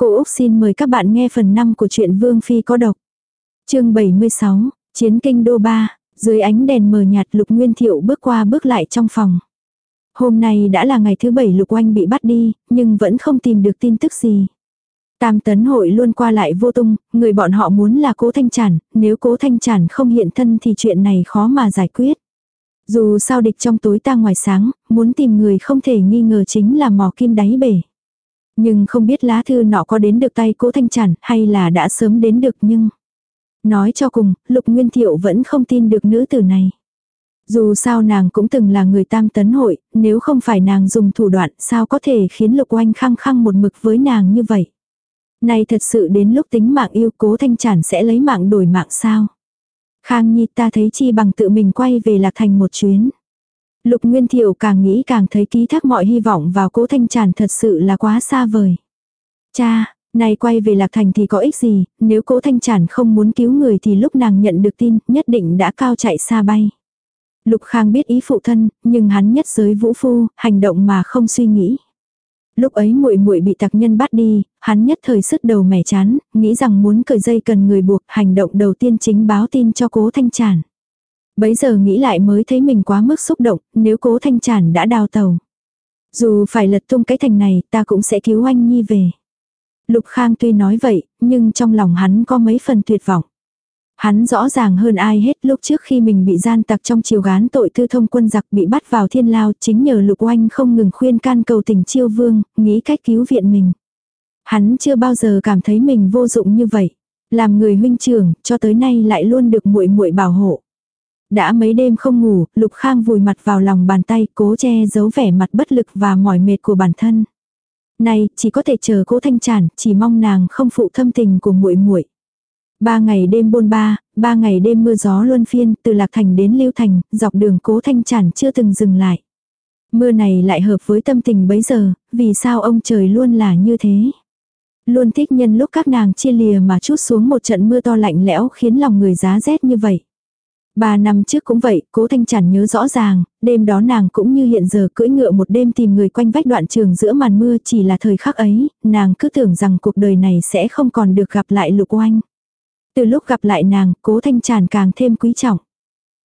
Cô Úc xin mời các bạn nghe phần 5 của truyện Vương Phi có độc. chương 76, Chiến kinh đô ba, dưới ánh đèn mờ nhạt Lục Nguyên Thiệu bước qua bước lại trong phòng. Hôm nay đã là ngày thứ bảy Lục Oanh bị bắt đi, nhưng vẫn không tìm được tin tức gì. Tam tấn hội luôn qua lại vô tung, người bọn họ muốn là cố thanh Chản. nếu cố thanh Chản không hiện thân thì chuyện này khó mà giải quyết. Dù sao địch trong tối ta ngoài sáng, muốn tìm người không thể nghi ngờ chính là mò kim đáy bể. Nhưng không biết lá thư nọ có đến được tay cố thanh tràn hay là đã sớm đến được nhưng... Nói cho cùng, Lục Nguyên Thiệu vẫn không tin được nữ tử này. Dù sao nàng cũng từng là người tam tấn hội, nếu không phải nàng dùng thủ đoạn sao có thể khiến Lục Oanh khăng khăng một mực với nàng như vậy. Này thật sự đến lúc tính mạng yêu cố thanh tràn sẽ lấy mạng đổi mạng sao. Khang Nhi ta thấy chi bằng tự mình quay về Lạc Thành một chuyến. Lục Nguyên Thiệu càng nghĩ càng thấy ký thác mọi hy vọng vào cố thanh tràn thật sự là quá xa vời. Cha, này quay về Lạc Thành thì có ích gì, nếu cố thanh tràn không muốn cứu người thì lúc nàng nhận được tin nhất định đã cao chạy xa bay. Lục Khang biết ý phụ thân, nhưng hắn nhất giới vũ phu, hành động mà không suy nghĩ. Lúc ấy muội muội bị tặc nhân bắt đi, hắn nhất thời sứt đầu mẻ chán, nghĩ rằng muốn cởi dây cần người buộc, hành động đầu tiên chính báo tin cho Cố Thanh Tràn. Bấy giờ nghĩ lại mới thấy mình quá mức xúc động, nếu Cố Thanh chản đã đào tàu. Dù phải lật tung cái thành này, ta cũng sẽ cứu anh Nhi về. Lục Khang tuy nói vậy, nhưng trong lòng hắn có mấy phần tuyệt vọng. Hắn rõ ràng hơn ai hết lúc trước khi mình bị gian tặc trong chiều gán tội thư thông quân giặc bị bắt vào thiên lao chính nhờ lục oanh không ngừng khuyên can cầu tình chiêu vương, nghĩ cách cứu viện mình. Hắn chưa bao giờ cảm thấy mình vô dụng như vậy. Làm người huynh trưởng, cho tới nay lại luôn được muội muội bảo hộ. Đã mấy đêm không ngủ, Lục Khang vùi mặt vào lòng bàn tay, cố che giấu vẻ mặt bất lực và mỏi mệt của bản thân. Này, chỉ có thể chờ Cố Thanh Tràn, chỉ mong nàng không phụ thâm tình của muội muội. Ba ngày đêm bôn ba, ba ngày đêm mưa gió luân phiên, từ Lạc Thành đến Lưu Thành, dọc đường Cố Thanh Tràn chưa từng dừng lại. Mưa này lại hợp với tâm tình bấy giờ, vì sao ông trời luôn là như thế. Luôn thích nhân lúc các nàng chia lìa mà chút xuống một trận mưa to lạnh lẽo khiến lòng người giá rét như vậy. Ba năm trước cũng vậy, cố thanh chản nhớ rõ ràng, đêm đó nàng cũng như hiện giờ cưỡi ngựa một đêm tìm người quanh vách đoạn trường giữa màn mưa chỉ là thời khắc ấy, nàng cứ tưởng rằng cuộc đời này sẽ không còn được gặp lại lục oanh. Từ lúc gặp lại nàng, cố thanh tràn càng thêm quý trọng.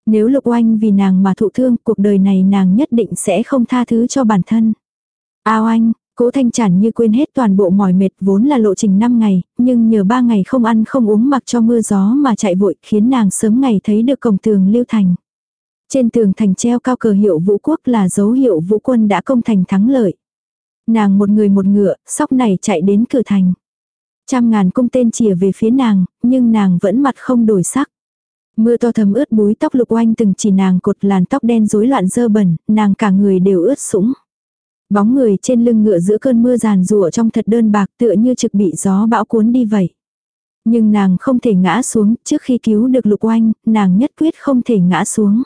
Nếu lục oanh vì nàng mà thụ thương, cuộc đời này nàng nhất định sẽ không tha thứ cho bản thân. Ao anh, cố thanh Trản như quên hết toàn bộ mỏi mệt vốn là lộ trình 5 ngày, nhưng nhờ 3 ngày không ăn không uống mặc cho mưa gió mà chạy vội khiến nàng sớm ngày thấy được cổng tường lưu thành. Trên tường thành treo cao cờ hiệu vũ quốc là dấu hiệu vũ quân đã công thành thắng lợi. Nàng một người một ngựa, sóc này chạy đến cửa thành. Trăm ngàn cung tên chìa về phía nàng, nhưng nàng vẫn mặt không đổi sắc. Mưa to thấm ướt búi tóc lục oanh từng chỉ nàng cột làn tóc đen rối loạn dơ bẩn, nàng cả người đều ướt sũng. Bóng người trên lưng ngựa giữa cơn mưa giàn rùa trong thật đơn bạc tựa như trực bị gió bão cuốn đi vậy. Nhưng nàng không thể ngã xuống, trước khi cứu được lục oanh, nàng nhất quyết không thể ngã xuống.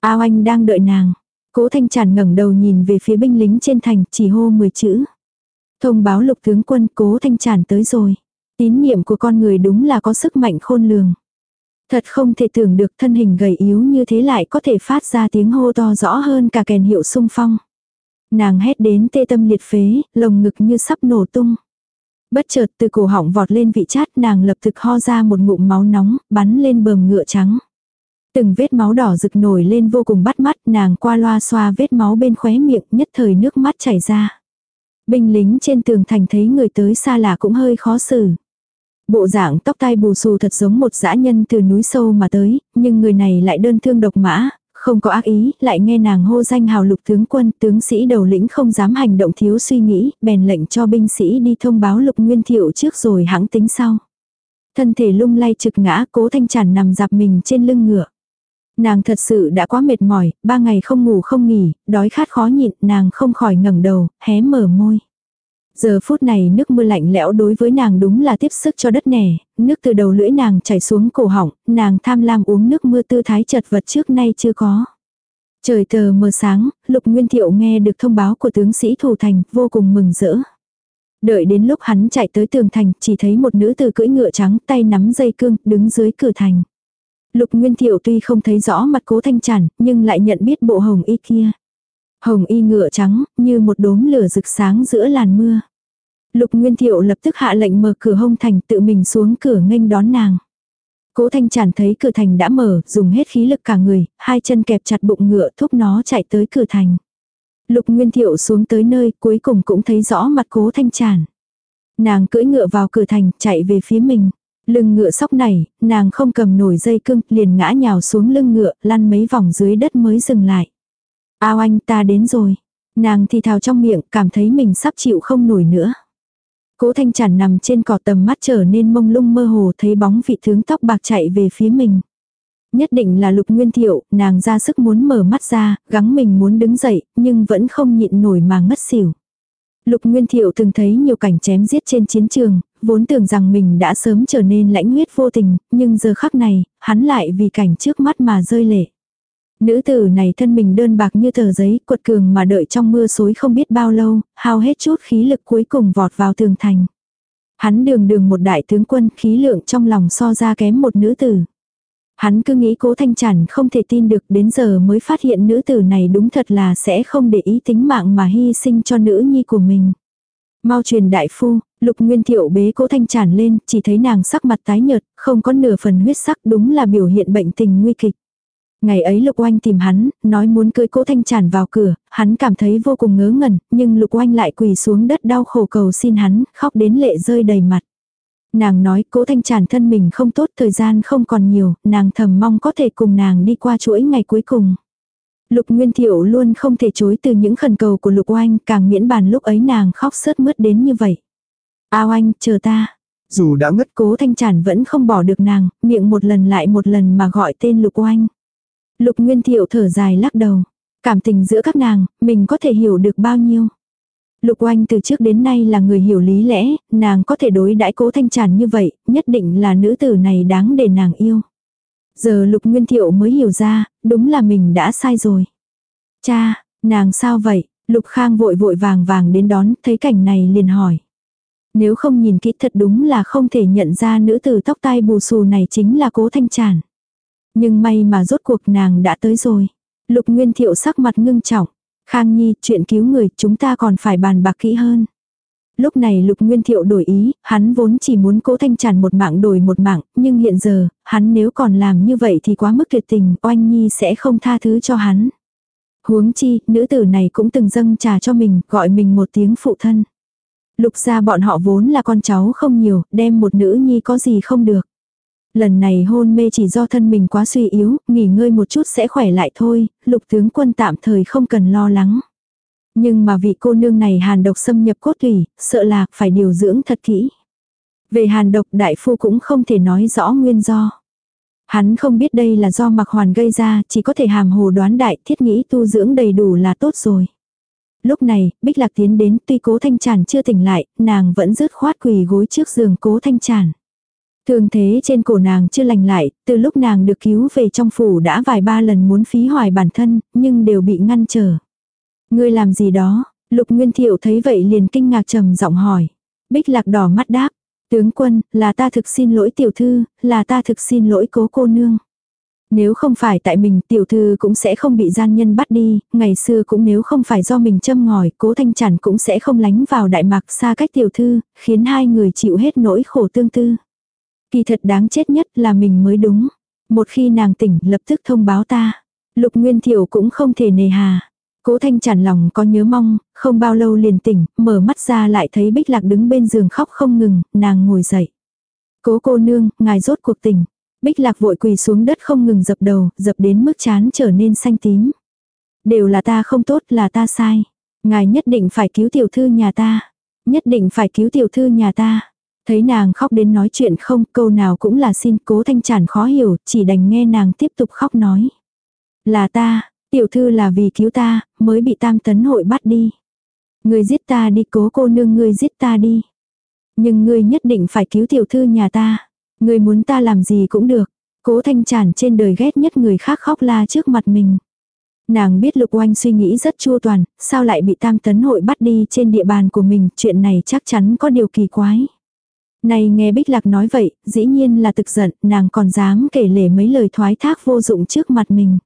A oanh đang đợi nàng. Cố thanh tràn ngẩng đầu nhìn về phía binh lính trên thành, chỉ hô 10 chữ. Thông báo lục tướng quân cố thanh tràn tới rồi. Tín niệm của con người đúng là có sức mạnh khôn lường. Thật không thể tưởng được thân hình gầy yếu như thế lại có thể phát ra tiếng hô to rõ hơn cả kèn hiệu sung phong. Nàng hét đến tê tâm liệt phế, lồng ngực như sắp nổ tung. Bất chợt từ cổ họng vọt lên vị chát nàng lập tức ho ra một ngụm máu nóng, bắn lên bờm ngựa trắng. Từng vết máu đỏ rực nổi lên vô cùng bắt mắt, nàng qua loa xoa vết máu bên khóe miệng, nhất thời nước mắt chảy ra. Binh lính trên tường thành thấy người tới xa lạ cũng hơi khó xử. Bộ dạng tóc tai bù xù thật giống một dã nhân từ núi sâu mà tới, nhưng người này lại đơn thương độc mã, không có ác ý, lại nghe nàng hô danh hào lục tướng quân, tướng sĩ đầu lĩnh không dám hành động thiếu suy nghĩ, bèn lệnh cho binh sĩ đi thông báo lục nguyên thiệu trước rồi hãng tính sau. Thân thể lung lay trực ngã, cố thanh tràn nằm dạp mình trên lưng ngựa. Nàng thật sự đã quá mệt mỏi, ba ngày không ngủ không nghỉ, đói khát khó nhịn, nàng không khỏi ngẩng đầu, hé mở môi. Giờ phút này nước mưa lạnh lẽo đối với nàng đúng là tiếp sức cho đất nẻ, nước từ đầu lưỡi nàng chảy xuống cổ họng, nàng tham lam uống nước mưa tư thái chật vật trước nay chưa có. Trời tờ mờ sáng, Lục Nguyên Thiệu nghe được thông báo của tướng sĩ thủ thành, vô cùng mừng rỡ. Đợi đến lúc hắn chạy tới tường thành, chỉ thấy một nữ tử cưỡi ngựa trắng, tay nắm dây cương, đứng dưới cửa thành. Lục Nguyên Thiệu tuy không thấy rõ mặt cố thanh chản, nhưng lại nhận biết bộ hồng y kia. Hồng y ngựa trắng, như một đốm lửa rực sáng giữa làn mưa. Lục Nguyên Thiệu lập tức hạ lệnh mở cửa hông thành tự mình xuống cửa nghênh đón nàng. Cố Thanh Tràn thấy cửa thành đã mở, dùng hết khí lực cả người, hai chân kẹp chặt bụng ngựa thúc nó chạy tới cửa thành. Lục Nguyên Thiệu xuống tới nơi cuối cùng cũng thấy rõ mặt Cố Thanh Tràn. Nàng cưỡi ngựa vào cửa thành, chạy về phía mình. Lưng ngựa sóc này, nàng không cầm nổi dây cưng, liền ngã nhào xuống lưng ngựa, lăn mấy vòng dưới đất mới dừng lại. Ao anh ta đến rồi. Nàng thì thào trong miệng, cảm thấy mình sắp chịu không nổi nữa. Cố thanh chản nằm trên cỏ tầm mắt trở nên mông lung mơ hồ thấy bóng vị tướng tóc bạc chạy về phía mình. Nhất định là lục nguyên thiệu, nàng ra sức muốn mở mắt ra, gắng mình muốn đứng dậy, nhưng vẫn không nhịn nổi mà ngất xỉu. Lục Nguyên Thiệu từng thấy nhiều cảnh chém giết trên chiến trường, vốn tưởng rằng mình đã sớm trở nên lãnh huyết vô tình, nhưng giờ khắc này, hắn lại vì cảnh trước mắt mà rơi lệ. Nữ tử này thân mình đơn bạc như tờ giấy, cuột cường mà đợi trong mưa xối không biết bao lâu, hao hết chút khí lực cuối cùng vọt vào tường thành. Hắn đường đường một đại tướng quân khí lượng trong lòng so ra kém một nữ tử. Hắn cứ nghĩ cố thanh chản không thể tin được đến giờ mới phát hiện nữ tử này đúng thật là sẽ không để ý tính mạng mà hy sinh cho nữ nhi của mình. Mau truyền đại phu, lục nguyên thiệu bế cố thanh chản lên, chỉ thấy nàng sắc mặt tái nhợt, không có nửa phần huyết sắc đúng là biểu hiện bệnh tình nguy kịch. Ngày ấy Lục Oanh tìm hắn, nói muốn cưới cố thanh tràn vào cửa, hắn cảm thấy vô cùng ngớ ngẩn, nhưng Lục Oanh lại quỳ xuống đất đau khổ cầu xin hắn, khóc đến lệ rơi đầy mặt. Nàng nói cố thanh tràn thân mình không tốt thời gian không còn nhiều, nàng thầm mong có thể cùng nàng đi qua chuỗi ngày cuối cùng. Lục Nguyên Thiệu luôn không thể chối từ những khẩn cầu của Lục Oanh, càng miễn bàn lúc ấy nàng khóc sớt mướt đến như vậy. A Oanh, chờ ta. Dù đã ngất cố thanh tràn vẫn không bỏ được nàng, miệng một lần lại một lần mà gọi tên Lục Oanh. Lục Nguyên Thiệu thở dài lắc đầu. Cảm tình giữa các nàng, mình có thể hiểu được bao nhiêu. Lục Oanh từ trước đến nay là người hiểu lý lẽ, nàng có thể đối đãi cố thanh tràn như vậy, nhất định là nữ tử này đáng để nàng yêu. Giờ Lục Nguyên Thiệu mới hiểu ra, đúng là mình đã sai rồi. Cha, nàng sao vậy? Lục Khang vội vội vàng vàng đến đón, thấy cảnh này liền hỏi. Nếu không nhìn kỹ thật đúng là không thể nhận ra nữ tử tóc tai bù xù này chính là cố thanh tràn. Nhưng may mà rốt cuộc nàng đã tới rồi. Lục Nguyên Thiệu sắc mặt ngưng trọng. Khang Nhi, chuyện cứu người, chúng ta còn phải bàn bạc kỹ hơn. Lúc này Lục Nguyên Thiệu đổi ý, hắn vốn chỉ muốn cố thanh tràn một mạng đổi một mạng, nhưng hiện giờ, hắn nếu còn làm như vậy thì quá mức tuyệt tình, oanh nhi sẽ không tha thứ cho hắn. Huống chi, nữ tử này cũng từng dâng trà cho mình, gọi mình một tiếng phụ thân. Lục ra bọn họ vốn là con cháu không nhiều, đem một nữ nhi có gì không được. Lần này hôn mê chỉ do thân mình quá suy yếu, nghỉ ngơi một chút sẽ khỏe lại thôi, lục tướng quân tạm thời không cần lo lắng. Nhưng mà vị cô nương này hàn độc xâm nhập cốt thủy, sợ là phải điều dưỡng thật kỹ. Về hàn độc đại phu cũng không thể nói rõ nguyên do. Hắn không biết đây là do mặc hoàn gây ra, chỉ có thể hàm hồ đoán đại thiết nghĩ tu dưỡng đầy đủ là tốt rồi. Lúc này, Bích Lạc tiến đến tuy cố thanh tràn chưa tỉnh lại, nàng vẫn rứt khoát quỳ gối trước giường cố thanh tràn. Thường thế trên cổ nàng chưa lành lại, từ lúc nàng được cứu về trong phủ đã vài ba lần muốn phí hoài bản thân, nhưng đều bị ngăn trở. Ngươi làm gì đó? Lục Nguyên Thiệu thấy vậy liền kinh ngạc trầm giọng hỏi. Bích lạc đỏ mắt đáp. Tướng quân, là ta thực xin lỗi tiểu thư, là ta thực xin lỗi cố cô nương. Nếu không phải tại mình tiểu thư cũng sẽ không bị gian nhân bắt đi, ngày xưa cũng nếu không phải do mình châm ngòi, cố thanh chản cũng sẽ không lánh vào đại mạc xa cách tiểu thư, khiến hai người chịu hết nỗi khổ tương tư. Kỳ thật đáng chết nhất là mình mới đúng. Một khi nàng tỉnh lập tức thông báo ta. Lục Nguyên Thiệu cũng không thể nề hà. Cố Thanh chản lòng có nhớ mong, không bao lâu liền tỉnh, mở mắt ra lại thấy Bích Lạc đứng bên giường khóc không ngừng, nàng ngồi dậy. Cố cô nương, ngài rốt cuộc tỉnh. Bích Lạc vội quỳ xuống đất không ngừng dập đầu, dập đến mức chán trở nên xanh tím. Đều là ta không tốt, là ta sai. Ngài nhất định phải cứu tiểu thư nhà ta. Nhất định phải cứu tiểu thư nhà ta. Thấy nàng khóc đến nói chuyện không, câu nào cũng là xin cố thanh chản khó hiểu, chỉ đành nghe nàng tiếp tục khóc nói. Là ta, tiểu thư là vì cứu ta, mới bị tam tấn hội bắt đi. người giết ta đi cố cô nương ngươi giết ta đi. Nhưng ngươi nhất định phải cứu tiểu thư nhà ta. Ngươi muốn ta làm gì cũng được. Cố thanh chản trên đời ghét nhất người khác khóc la trước mặt mình. Nàng biết lục oanh suy nghĩ rất chua toàn, sao lại bị tam tấn hội bắt đi trên địa bàn của mình, chuyện này chắc chắn có điều kỳ quái. Này nghe Bích Lạc nói vậy, dĩ nhiên là thực giận, nàng còn dám kể lể mấy lời thoái thác vô dụng trước mặt mình.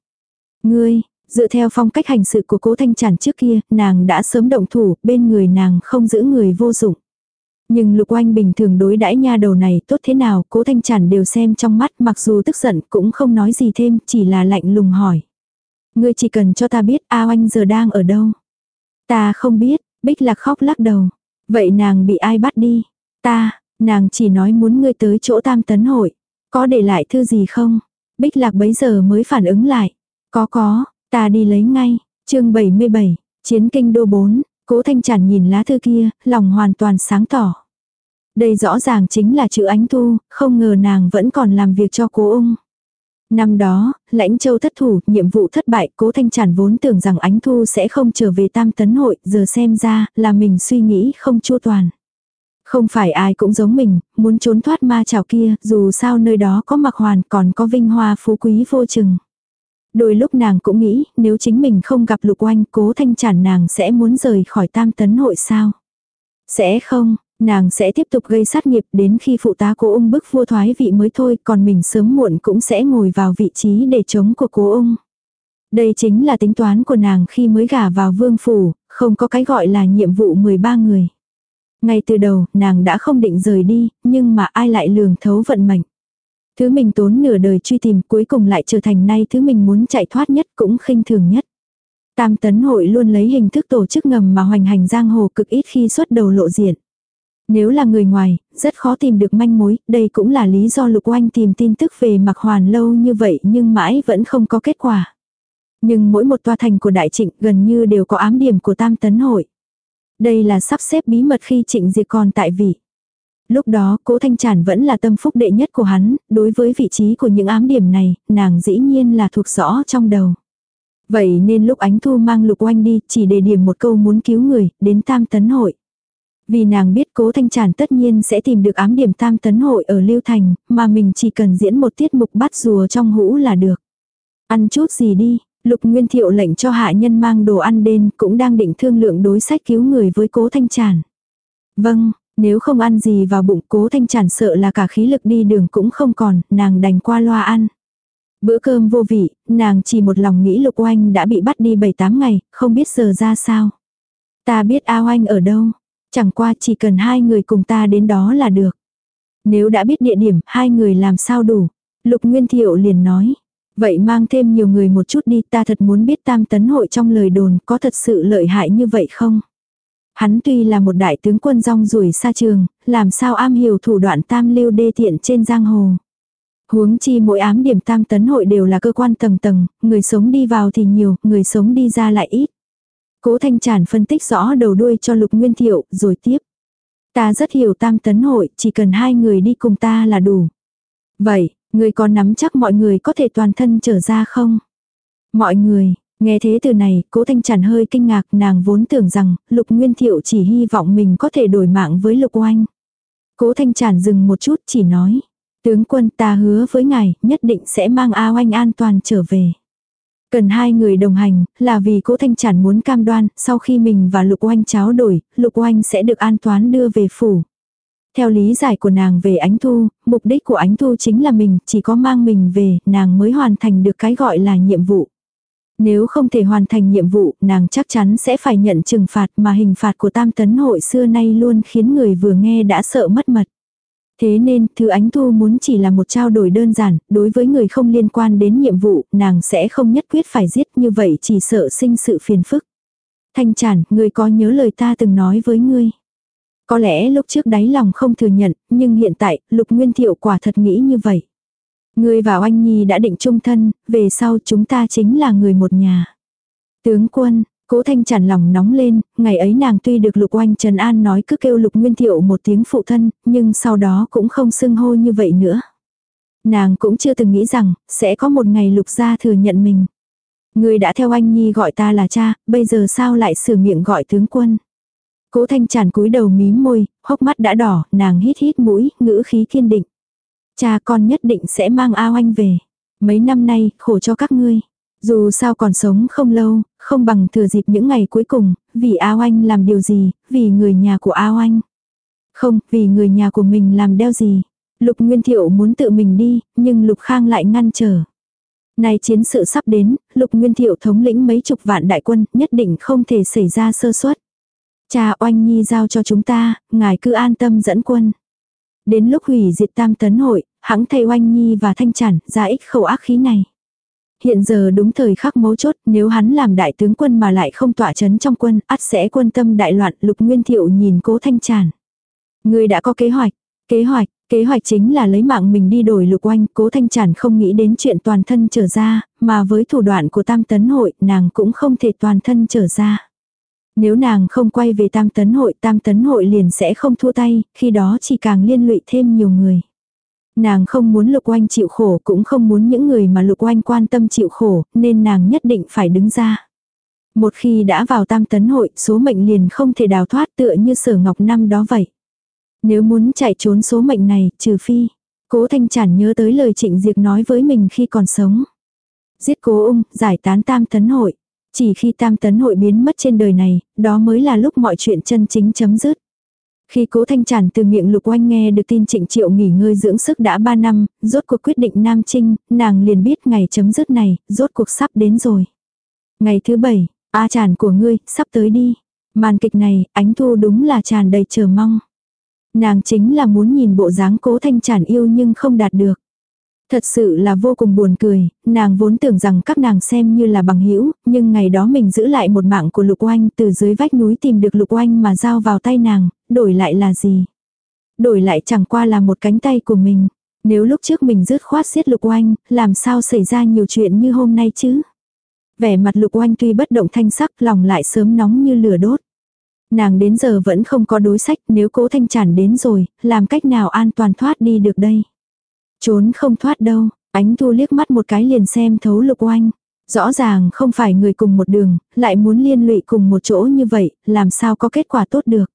Ngươi, dựa theo phong cách hành sự của cố thanh chản trước kia, nàng đã sớm động thủ, bên người nàng không giữ người vô dụng. Nhưng Lục Oanh bình thường đối đãi nha đầu này tốt thế nào, cố thanh chản đều xem trong mắt mặc dù tức giận cũng không nói gì thêm, chỉ là lạnh lùng hỏi. Ngươi chỉ cần cho ta biết A Oanh giờ đang ở đâu. Ta không biết, Bích Lạc khóc lắc đầu. Vậy nàng bị ai bắt đi? Ta, nàng chỉ nói muốn ngươi tới chỗ tam tấn hội. Có để lại thư gì không? Bích Lạc bấy giờ mới phản ứng lại. Có có, ta đi lấy ngay. chương 77, Chiến kinh đô 4, Cố Thanh Tràn nhìn lá thư kia, lòng hoàn toàn sáng tỏ. Đây rõ ràng chính là chữ ánh thu, không ngờ nàng vẫn còn làm việc cho cố ung. Năm đó, lãnh châu thất thủ, nhiệm vụ thất bại, cố thanh tràn vốn tưởng rằng ánh thu sẽ không trở về tam tấn hội, giờ xem ra là mình suy nghĩ không chua toàn. Không phải ai cũng giống mình, muốn trốn thoát ma chảo kia, dù sao nơi đó có mặc hoàn còn có vinh hoa phú quý vô chừng. Đôi lúc nàng cũng nghĩ, nếu chính mình không gặp lục oanh, cố thanh chản nàng sẽ muốn rời khỏi tam tấn hội sao? Sẽ không, nàng sẽ tiếp tục gây sát nghiệp đến khi phụ tá cố ung bức vua thoái vị mới thôi, còn mình sớm muộn cũng sẽ ngồi vào vị trí để chống của cố ung. Đây chính là tính toán của nàng khi mới gả vào vương phủ, không có cái gọi là nhiệm vụ 13 người. Ngay từ đầu, nàng đã không định rời đi, nhưng mà ai lại lường thấu vận mệnh. Thứ mình tốn nửa đời truy tìm cuối cùng lại trở thành nay thứ mình muốn chạy thoát nhất cũng khinh thường nhất. Tam tấn hội luôn lấy hình thức tổ chức ngầm mà hoành hành giang hồ cực ít khi xuất đầu lộ diện. Nếu là người ngoài, rất khó tìm được manh mối, đây cũng là lý do Lục Oanh tìm tin tức về Mạc Hoàn lâu như vậy nhưng mãi vẫn không có kết quả. Nhưng mỗi một tòa thành của đại trịnh gần như đều có ám điểm của tam tấn hội. Đây là sắp xếp bí mật khi trịnh diệt còn tại vị. Lúc đó cố thanh tràn vẫn là tâm phúc đệ nhất của hắn, đối với vị trí của những ám điểm này, nàng dĩ nhiên là thuộc rõ trong đầu. Vậy nên lúc ánh thu mang lục oanh đi, chỉ để điểm một câu muốn cứu người, đến tam tấn hội. Vì nàng biết cố thanh tràn tất nhiên sẽ tìm được ám điểm tam tấn hội ở Lưu Thành, mà mình chỉ cần diễn một tiết mục bắt rùa trong hũ là được. Ăn chút gì đi, Lục Nguyên Thiệu lệnh cho hạ nhân mang đồ ăn đến cũng đang định thương lượng đối sách cứu người với cố thanh tràn. Vâng, nếu không ăn gì vào bụng cố thanh tràn sợ là cả khí lực đi đường cũng không còn, nàng đành qua loa ăn. Bữa cơm vô vị, nàng chỉ một lòng nghĩ lục oanh đã bị bắt đi 7-8 ngày, không biết giờ ra sao. Ta biết A oanh ở đâu, chẳng qua chỉ cần hai người cùng ta đến đó là được. Nếu đã biết địa điểm, hai người làm sao đủ. Lục Nguyên Thiệu liền nói. Vậy mang thêm nhiều người một chút đi, ta thật muốn biết tam tấn hội trong lời đồn có thật sự lợi hại như vậy không? Hắn tuy là một đại tướng quân rong rủi xa trường, làm sao am hiểu thủ đoạn tam lưu đê tiện trên giang hồ. Huống chi mỗi ám điểm tam tấn hội đều là cơ quan tầng tầng, người sống đi vào thì nhiều, người sống đi ra lại ít. Cố Thanh trản phân tích rõ đầu đuôi cho Lục Nguyên Thiệu, rồi tiếp. Ta rất hiểu tam tấn hội, chỉ cần hai người đi cùng ta là đủ. Vậy, người có nắm chắc mọi người có thể toàn thân trở ra không? Mọi người, Nghe thế từ này, cố thanh Chản hơi kinh ngạc nàng vốn tưởng rằng lục nguyên thiệu chỉ hy vọng mình có thể đổi mạng với lục oanh. Cố thanh Chản dừng một chút chỉ nói. Tướng quân ta hứa với ngài nhất định sẽ mang A oanh an toàn trở về. Cần hai người đồng hành là vì cố thanh tràn muốn cam đoan sau khi mình và lục oanh cháo đổi, lục oanh sẽ được an toàn đưa về phủ. Theo lý giải của nàng về ánh thu, mục đích của ánh thu chính là mình, chỉ có mang mình về, nàng mới hoàn thành được cái gọi là nhiệm vụ. Nếu không thể hoàn thành nhiệm vụ, nàng chắc chắn sẽ phải nhận trừng phạt mà hình phạt của tam tấn hội xưa nay luôn khiến người vừa nghe đã sợ mất mật. Thế nên, thứ ánh thu muốn chỉ là một trao đổi đơn giản, đối với người không liên quan đến nhiệm vụ, nàng sẽ không nhất quyết phải giết như vậy chỉ sợ sinh sự phiền phức. Thanh chản, người có nhớ lời ta từng nói với ngươi. Có lẽ lúc trước đáy lòng không thừa nhận, nhưng hiện tại, lục nguyên thiệu quả thật nghĩ như vậy. Ngươi và oanh nhi đã định chung thân, về sau chúng ta chính là người một nhà. Tướng quân, cố thanh chản lòng nóng lên, ngày ấy nàng tuy được lục oanh Trần An nói cứ kêu lục nguyên thiệu một tiếng phụ thân, nhưng sau đó cũng không xưng hô như vậy nữa. Nàng cũng chưa từng nghĩ rằng, sẽ có một ngày lục gia thừa nhận mình. Ngươi đã theo anh Nhi gọi ta là cha, bây giờ sao lại sửa miệng gọi tướng quân. Cố thanh tràn cúi đầu mím môi, hốc mắt đã đỏ, nàng hít hít mũi, ngữ khí kiên định. Cha con nhất định sẽ mang ao anh về. Mấy năm nay, khổ cho các ngươi. Dù sao còn sống không lâu, không bằng thừa dịp những ngày cuối cùng, vì ao anh làm điều gì, vì người nhà của ao anh. Không, vì người nhà của mình làm đeo gì. Lục Nguyên Thiệu muốn tự mình đi, nhưng Lục Khang lại ngăn trở. Nay chiến sự sắp đến, Lục Nguyên Thiệu thống lĩnh mấy chục vạn đại quân, nhất định không thể xảy ra sơ suất. Cha oanh nhi giao cho chúng ta, ngài cứ an tâm dẫn quân. Đến lúc hủy diệt tam tấn hội, hãng thay oanh nhi và thanh chản ra ích khẩu ác khí này. Hiện giờ đúng thời khắc mấu chốt, nếu hắn làm đại tướng quân mà lại không tỏa chấn trong quân, ắt sẽ quân tâm đại loạn, lục nguyên thiệu nhìn cố thanh chản. Người đã có kế hoạch, kế hoạch, kế hoạch chính là lấy mạng mình đi đổi lục oanh, cố thanh chản không nghĩ đến chuyện toàn thân trở ra, mà với thủ đoạn của tam tấn hội, nàng cũng không thể toàn thân trở ra. Nếu nàng không quay về tam tấn hội, tam tấn hội liền sẽ không thua tay, khi đó chỉ càng liên lụy thêm nhiều người. Nàng không muốn lục oanh chịu khổ cũng không muốn những người mà lục oanh quan tâm chịu khổ, nên nàng nhất định phải đứng ra. Một khi đã vào tam tấn hội, số mệnh liền không thể đào thoát tựa như sở ngọc năm đó vậy. Nếu muốn chạy trốn số mệnh này, trừ phi. Cố thanh chản nhớ tới lời trịnh diệt nói với mình khi còn sống. Giết cố ung, giải tán tam tấn hội. Chỉ khi tam tấn hội biến mất trên đời này, đó mới là lúc mọi chuyện chân chính chấm dứt. Khi cố thanh tràn từ miệng lục oanh nghe được tin trịnh triệu nghỉ ngơi dưỡng sức đã 3 năm, rốt cuộc quyết định Nam Trinh, nàng liền biết ngày chấm dứt này, rốt cuộc sắp đến rồi. Ngày thứ bảy, A tràn của ngươi, sắp tới đi. Màn kịch này, ánh thu đúng là tràn đầy chờ mong. Nàng chính là muốn nhìn bộ dáng cố thanh tràn yêu nhưng không đạt được. Thật sự là vô cùng buồn cười, nàng vốn tưởng rằng các nàng xem như là bằng hữu nhưng ngày đó mình giữ lại một mạng của lục oanh từ dưới vách núi tìm được lục oanh mà giao vào tay nàng, đổi lại là gì? Đổi lại chẳng qua là một cánh tay của mình. Nếu lúc trước mình rứt khoát xiết lục oanh, làm sao xảy ra nhiều chuyện như hôm nay chứ? Vẻ mặt lục oanh tuy bất động thanh sắc lòng lại sớm nóng như lửa đốt. Nàng đến giờ vẫn không có đối sách nếu cố thanh chản đến rồi, làm cách nào an toàn thoát đi được đây? Trốn không thoát đâu, ánh thu liếc mắt một cái liền xem thấu lục oanh. Rõ ràng không phải người cùng một đường, lại muốn liên lụy cùng một chỗ như vậy, làm sao có kết quả tốt được.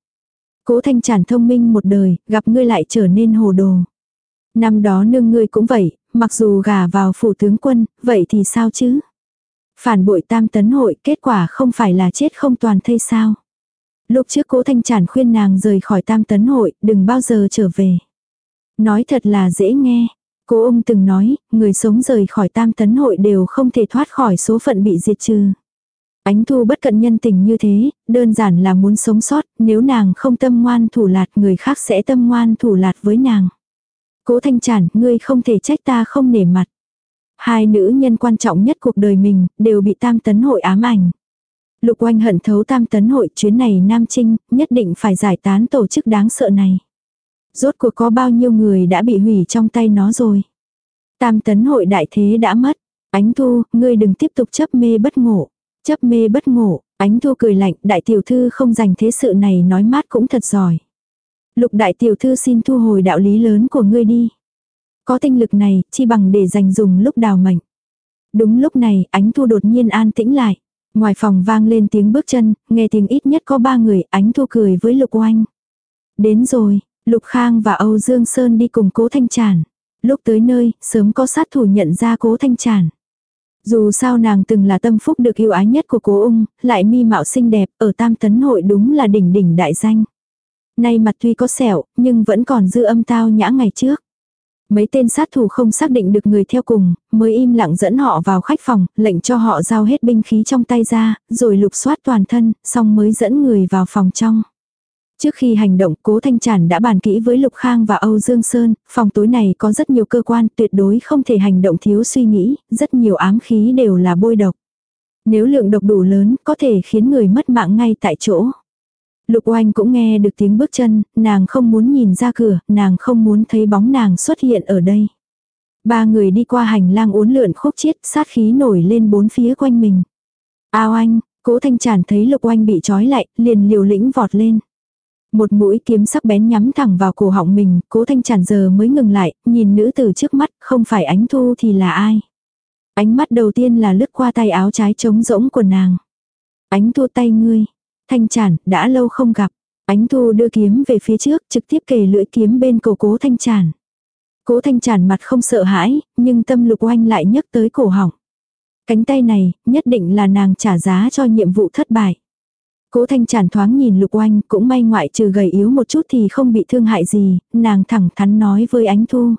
Cố thanh tràn thông minh một đời, gặp ngươi lại trở nên hồ đồ. Năm đó nương ngươi cũng vậy, mặc dù gả vào phủ tướng quân, vậy thì sao chứ? Phản bội tam tấn hội, kết quả không phải là chết không toàn thây sao? Lúc trước cố thanh tràn khuyên nàng rời khỏi tam tấn hội, đừng bao giờ trở về. Nói thật là dễ nghe. Cố ông từng nói, người sống rời khỏi tam tấn hội đều không thể thoát khỏi số phận bị diệt trừ. Ánh thu bất cận nhân tình như thế, đơn giản là muốn sống sót, nếu nàng không tâm ngoan thủ lạt người khác sẽ tâm ngoan thủ lạt với nàng. Cố thanh chản, ngươi không thể trách ta không nể mặt. Hai nữ nhân quan trọng nhất cuộc đời mình, đều bị tam tấn hội ám ảnh. Lục oanh hận thấu tam tấn hội chuyến này Nam Trinh, nhất định phải giải tán tổ chức đáng sợ này. Rốt cuộc có bao nhiêu người đã bị hủy trong tay nó rồi. Tam tấn hội đại thế đã mất. Ánh thu, ngươi đừng tiếp tục chấp mê bất ngộ. Chấp mê bất ngộ, ánh thu cười lạnh, đại tiểu thư không dành thế sự này nói mát cũng thật giỏi. Lục đại tiểu thư xin thu hồi đạo lý lớn của ngươi đi. Có tinh lực này, chi bằng để dành dùng lúc đào mệnh. Đúng lúc này, ánh thu đột nhiên an tĩnh lại. Ngoài phòng vang lên tiếng bước chân, nghe tiếng ít nhất có ba người, ánh thu cười với lục oanh. Đến rồi, Lục Khang và Âu Dương Sơn đi cùng cố thanh tràn. Lúc tới nơi, sớm có sát thủ nhận ra cố thanh tràn. Dù sao nàng từng là tâm phúc được yêu ái nhất của cố ung, lại mi mạo xinh đẹp, ở tam tấn hội đúng là đỉnh đỉnh đại danh. Nay mặt tuy có sẹo, nhưng vẫn còn dư âm tao nhã ngày trước. Mấy tên sát thủ không xác định được người theo cùng, mới im lặng dẫn họ vào khách phòng, lệnh cho họ giao hết binh khí trong tay ra, rồi lục soát toàn thân, xong mới dẫn người vào phòng trong. Trước khi hành động, Cố Thanh Trản đã bàn kỹ với Lục Khang và Âu Dương Sơn, phòng tối này có rất nhiều cơ quan, tuyệt đối không thể hành động thiếu suy nghĩ, rất nhiều ám khí đều là bôi độc. Nếu lượng độc đủ lớn, có thể khiến người mất mạng ngay tại chỗ. Lục oanh cũng nghe được tiếng bước chân, nàng không muốn nhìn ra cửa, nàng không muốn thấy bóng nàng xuất hiện ở đây. Ba người đi qua hành lang uốn lượn khúc chiết, sát khí nổi lên bốn phía quanh mình. Ao anh, cố thanh tràn thấy lục oanh bị trói lại, liền liều lĩnh vọt lên. Một mũi kiếm sắc bén nhắm thẳng vào cổ họng mình, cố thanh chản giờ mới ngừng lại, nhìn nữ tử trước mắt, không phải ánh thu thì là ai. Ánh mắt đầu tiên là lướt qua tay áo trái trống rỗng của nàng. Ánh thu tay ngươi. Thanh chản, đã lâu không gặp. Ánh thu đưa kiếm về phía trước, trực tiếp kề lưỡi kiếm bên cổ cố thanh chản. Cố thanh chản mặt không sợ hãi, nhưng tâm lục oanh lại nhấc tới cổ họng. Cánh tay này, nhất định là nàng trả giá cho nhiệm vụ thất bại. Cố thanh tràn thoáng nhìn lục oanh, cũng may ngoại trừ gầy yếu một chút thì không bị thương hại gì, nàng thẳng thắn nói với ánh thu.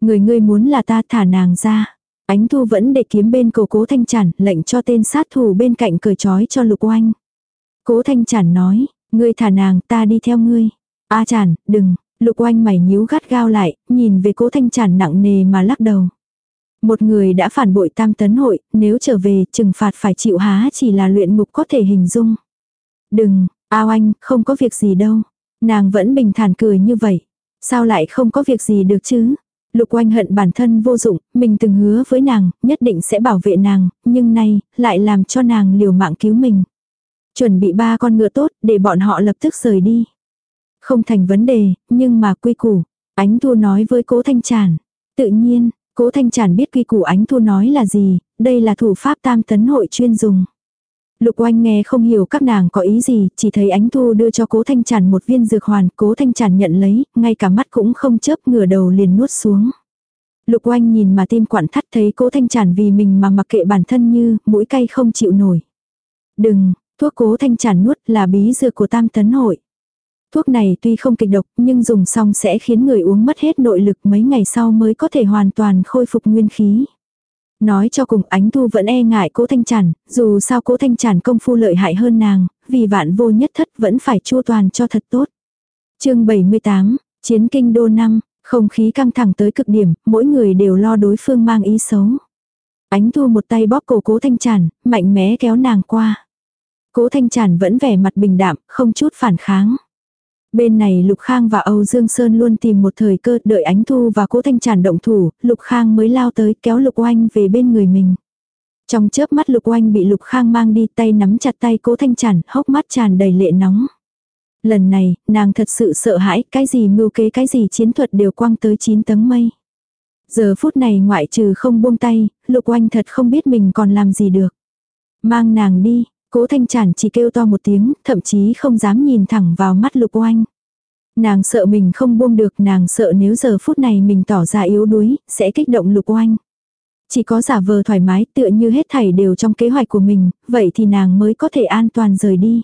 Người ngươi muốn là ta thả nàng ra. Ánh thu vẫn để kiếm bên cổ cố thanh tràn, lệnh cho tên sát thủ bên cạnh cởi trói cho lục oanh. Cố thanh tràn nói, Ngươi thả nàng ta đi theo ngươi. A à chản, đừng, lục oanh mày nhíu gắt gao lại, nhìn về cố thanh chản nặng nề mà lắc đầu. Một người đã phản bội tam tấn hội, nếu trở về trừng phạt phải chịu há chỉ là luyện ngục có thể hình dung. Đừng, ao anh, không có việc gì đâu. Nàng vẫn bình thản cười như vậy. Sao lại không có việc gì được chứ? Lục oanh hận bản thân vô dụng, mình từng hứa với nàng, nhất định sẽ bảo vệ nàng, nhưng nay, lại làm cho nàng liều mạng cứu mình. Chuẩn bị ba con ngựa tốt, để bọn họ lập tức rời đi. Không thành vấn đề, nhưng mà quy củ. Ánh Thu nói với cố Thanh Tràn. Tự nhiên, cố Thanh Tràn biết quy củ Ánh Thu nói là gì, đây là thủ pháp tam tấn hội chuyên dùng. Lục oanh nghe không hiểu các nàng có ý gì, chỉ thấy ánh thu đưa cho cố thanh tràn một viên dược hoàn, cố thanh tràn nhận lấy, ngay cả mắt cũng không chớp ngửa đầu liền nuốt xuống. Lục oanh nhìn mà tim quặn thắt thấy cố thanh tràn vì mình mà mặc kệ bản thân như, mũi cay không chịu nổi. Đừng, thuốc cố thanh tràn nuốt là bí dược của tam tấn hội. Thuốc này tuy không kịch độc nhưng dùng xong sẽ khiến người uống mất hết nội lực mấy ngày sau mới có thể hoàn toàn khôi phục nguyên khí. Nói cho cùng ánh thu vẫn e ngại cố thanh tràn, dù sao cố thanh tràn công phu lợi hại hơn nàng, vì vạn vô nhất thất vẫn phải chua toàn cho thật tốt. chương 78, Chiến kinh đô năm, không khí căng thẳng tới cực điểm, mỗi người đều lo đối phương mang ý xấu. Ánh thu một tay bóp cổ cố thanh tràn, mạnh mẽ kéo nàng qua. Cố thanh tràn vẫn vẻ mặt bình đạm, không chút phản kháng. Bên này Lục Khang và Âu Dương Sơn luôn tìm một thời cơ đợi Ánh Thu và Cố Thanh Tràn động thủ, Lục Khang mới lao tới kéo Lục Oanh về bên người mình. Trong chớp mắt Lục Oanh bị Lục Khang mang đi tay nắm chặt tay Cố Thanh Tràn, hốc mắt tràn đầy lệ nóng. Lần này, nàng thật sự sợ hãi, cái gì mưu kế cái gì chiến thuật đều quăng tới chín tầng mây. Giờ phút này ngoại trừ không buông tay, Lục Oanh thật không biết mình còn làm gì được. Mang nàng đi, Cố thanh chản chỉ kêu to một tiếng, thậm chí không dám nhìn thẳng vào mắt lục oanh. Nàng sợ mình không buông được, nàng sợ nếu giờ phút này mình tỏ ra yếu đuối, sẽ kích động lục oanh. Chỉ có giả vờ thoải mái tựa như hết thảy đều trong kế hoạch của mình, vậy thì nàng mới có thể an toàn rời đi.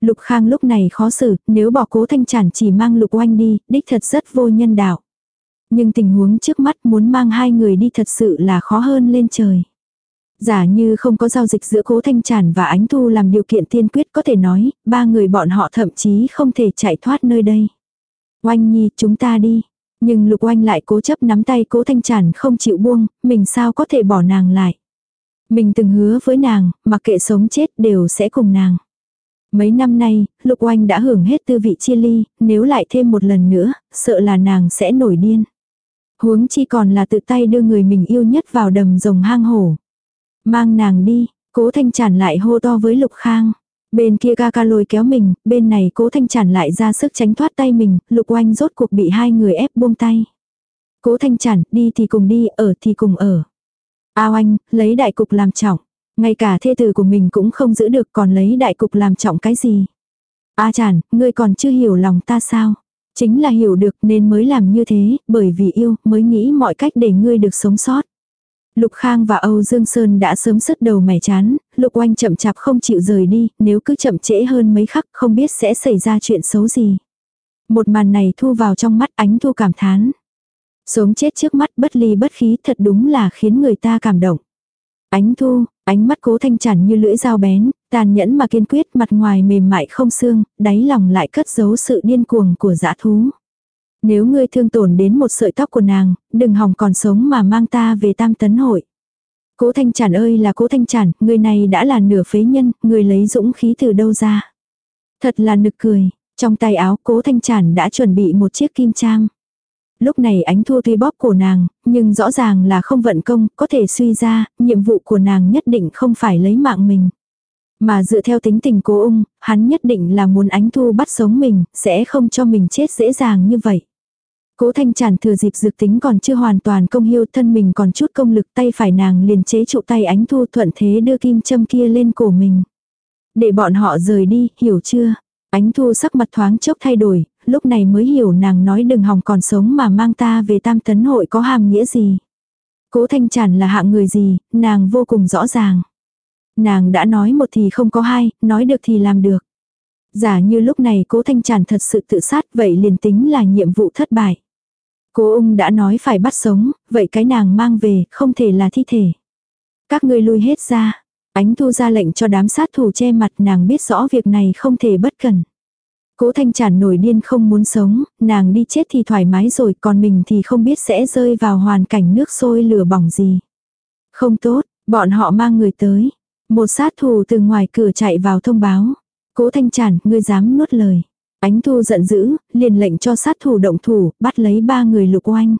Lục Khang lúc này khó xử, nếu bỏ cố thanh chản chỉ mang lục oanh đi, đích thật rất vô nhân đạo. Nhưng tình huống trước mắt muốn mang hai người đi thật sự là khó hơn lên trời. Giả như không có giao dịch giữa cố thanh tràn và ánh thu làm điều kiện tiên quyết có thể nói, ba người bọn họ thậm chí không thể chạy thoát nơi đây. Oanh nhi, chúng ta đi. Nhưng lục oanh lại cố chấp nắm tay cố thanh tràn không chịu buông, mình sao có thể bỏ nàng lại. Mình từng hứa với nàng, mặc kệ sống chết đều sẽ cùng nàng. Mấy năm nay, lục oanh đã hưởng hết tư vị chia ly, nếu lại thêm một lần nữa, sợ là nàng sẽ nổi điên. Huống chi còn là tự tay đưa người mình yêu nhất vào đầm rồng hang hổ. Mang nàng đi, cố thanh Chản lại hô to với lục khang. Bên kia ca ca lôi kéo mình, bên này cố thanh Chản lại ra sức tránh thoát tay mình, lục oanh rốt cuộc bị hai người ép buông tay. Cố thanh Chản đi thì cùng đi, ở thì cùng ở. Ao anh, lấy đại cục làm trọng. Ngay cả thê tử của mình cũng không giữ được còn lấy đại cục làm trọng cái gì. A à chản, ngươi còn chưa hiểu lòng ta sao? Chính là hiểu được nên mới làm như thế, bởi vì yêu mới nghĩ mọi cách để ngươi được sống sót. Lục Khang và Âu Dương Sơn đã sớm sứt đầu mẻ chán, Lục Oanh chậm chạp không chịu rời đi, nếu cứ chậm trễ hơn mấy khắc không biết sẽ xảy ra chuyện xấu gì. Một màn này thu vào trong mắt ánh thu cảm thán. Sống chết trước mắt bất ly bất khí thật đúng là khiến người ta cảm động. Ánh thu, ánh mắt cố thanh chản như lưỡi dao bén, tàn nhẫn mà kiên quyết mặt ngoài mềm mại không xương, đáy lòng lại cất giấu sự điên cuồng của dã thú. Nếu ngươi thương tổn đến một sợi tóc của nàng, đừng hòng còn sống mà mang ta về tam tấn hội. Cố thanh chản ơi là cố thanh chản, người này đã là nửa phế nhân, người lấy dũng khí từ đâu ra. Thật là nực cười, trong tay áo cố thanh chản đã chuẩn bị một chiếc kim trang. Lúc này ánh thua tuy bóp cổ nàng, nhưng rõ ràng là không vận công, có thể suy ra, nhiệm vụ của nàng nhất định không phải lấy mạng mình. Mà dựa theo tính tình cố ung, hắn nhất định là muốn ánh thu bắt sống mình, sẽ không cho mình chết dễ dàng như vậy. Cố thanh tràn thừa dịp dược tính còn chưa hoàn toàn công hiêu thân mình còn chút công lực tay phải nàng liền chế trụ tay ánh thu thuận thế đưa kim châm kia lên cổ mình. Để bọn họ rời đi, hiểu chưa? Ánh thu sắc mặt thoáng chốc thay đổi, lúc này mới hiểu nàng nói đừng hòng còn sống mà mang ta về tam tấn hội có hàm nghĩa gì. Cố thanh tràn là hạng người gì, nàng vô cùng rõ ràng. Nàng đã nói một thì không có hai, nói được thì làm được. Giả như lúc này cố thanh tràn thật sự tự sát vậy liền tính là nhiệm vụ thất bại. Cố ung đã nói phải bắt sống, vậy cái nàng mang về không thể là thi thể. Các ngươi lui hết ra. Ánh thu ra lệnh cho đám sát thủ che mặt nàng biết rõ việc này không thể bất cần. Cố thanh Tràn nổi điên không muốn sống, nàng đi chết thì thoải mái rồi còn mình thì không biết sẽ rơi vào hoàn cảnh nước sôi lửa bỏng gì. Không tốt, bọn họ mang người tới. Một sát thủ từ ngoài cửa chạy vào thông báo. Cố thanh chản, ngươi dám nuốt lời. Ánh thu giận dữ, liền lệnh cho sát thủ động thủ, bắt lấy ba người lục oanh.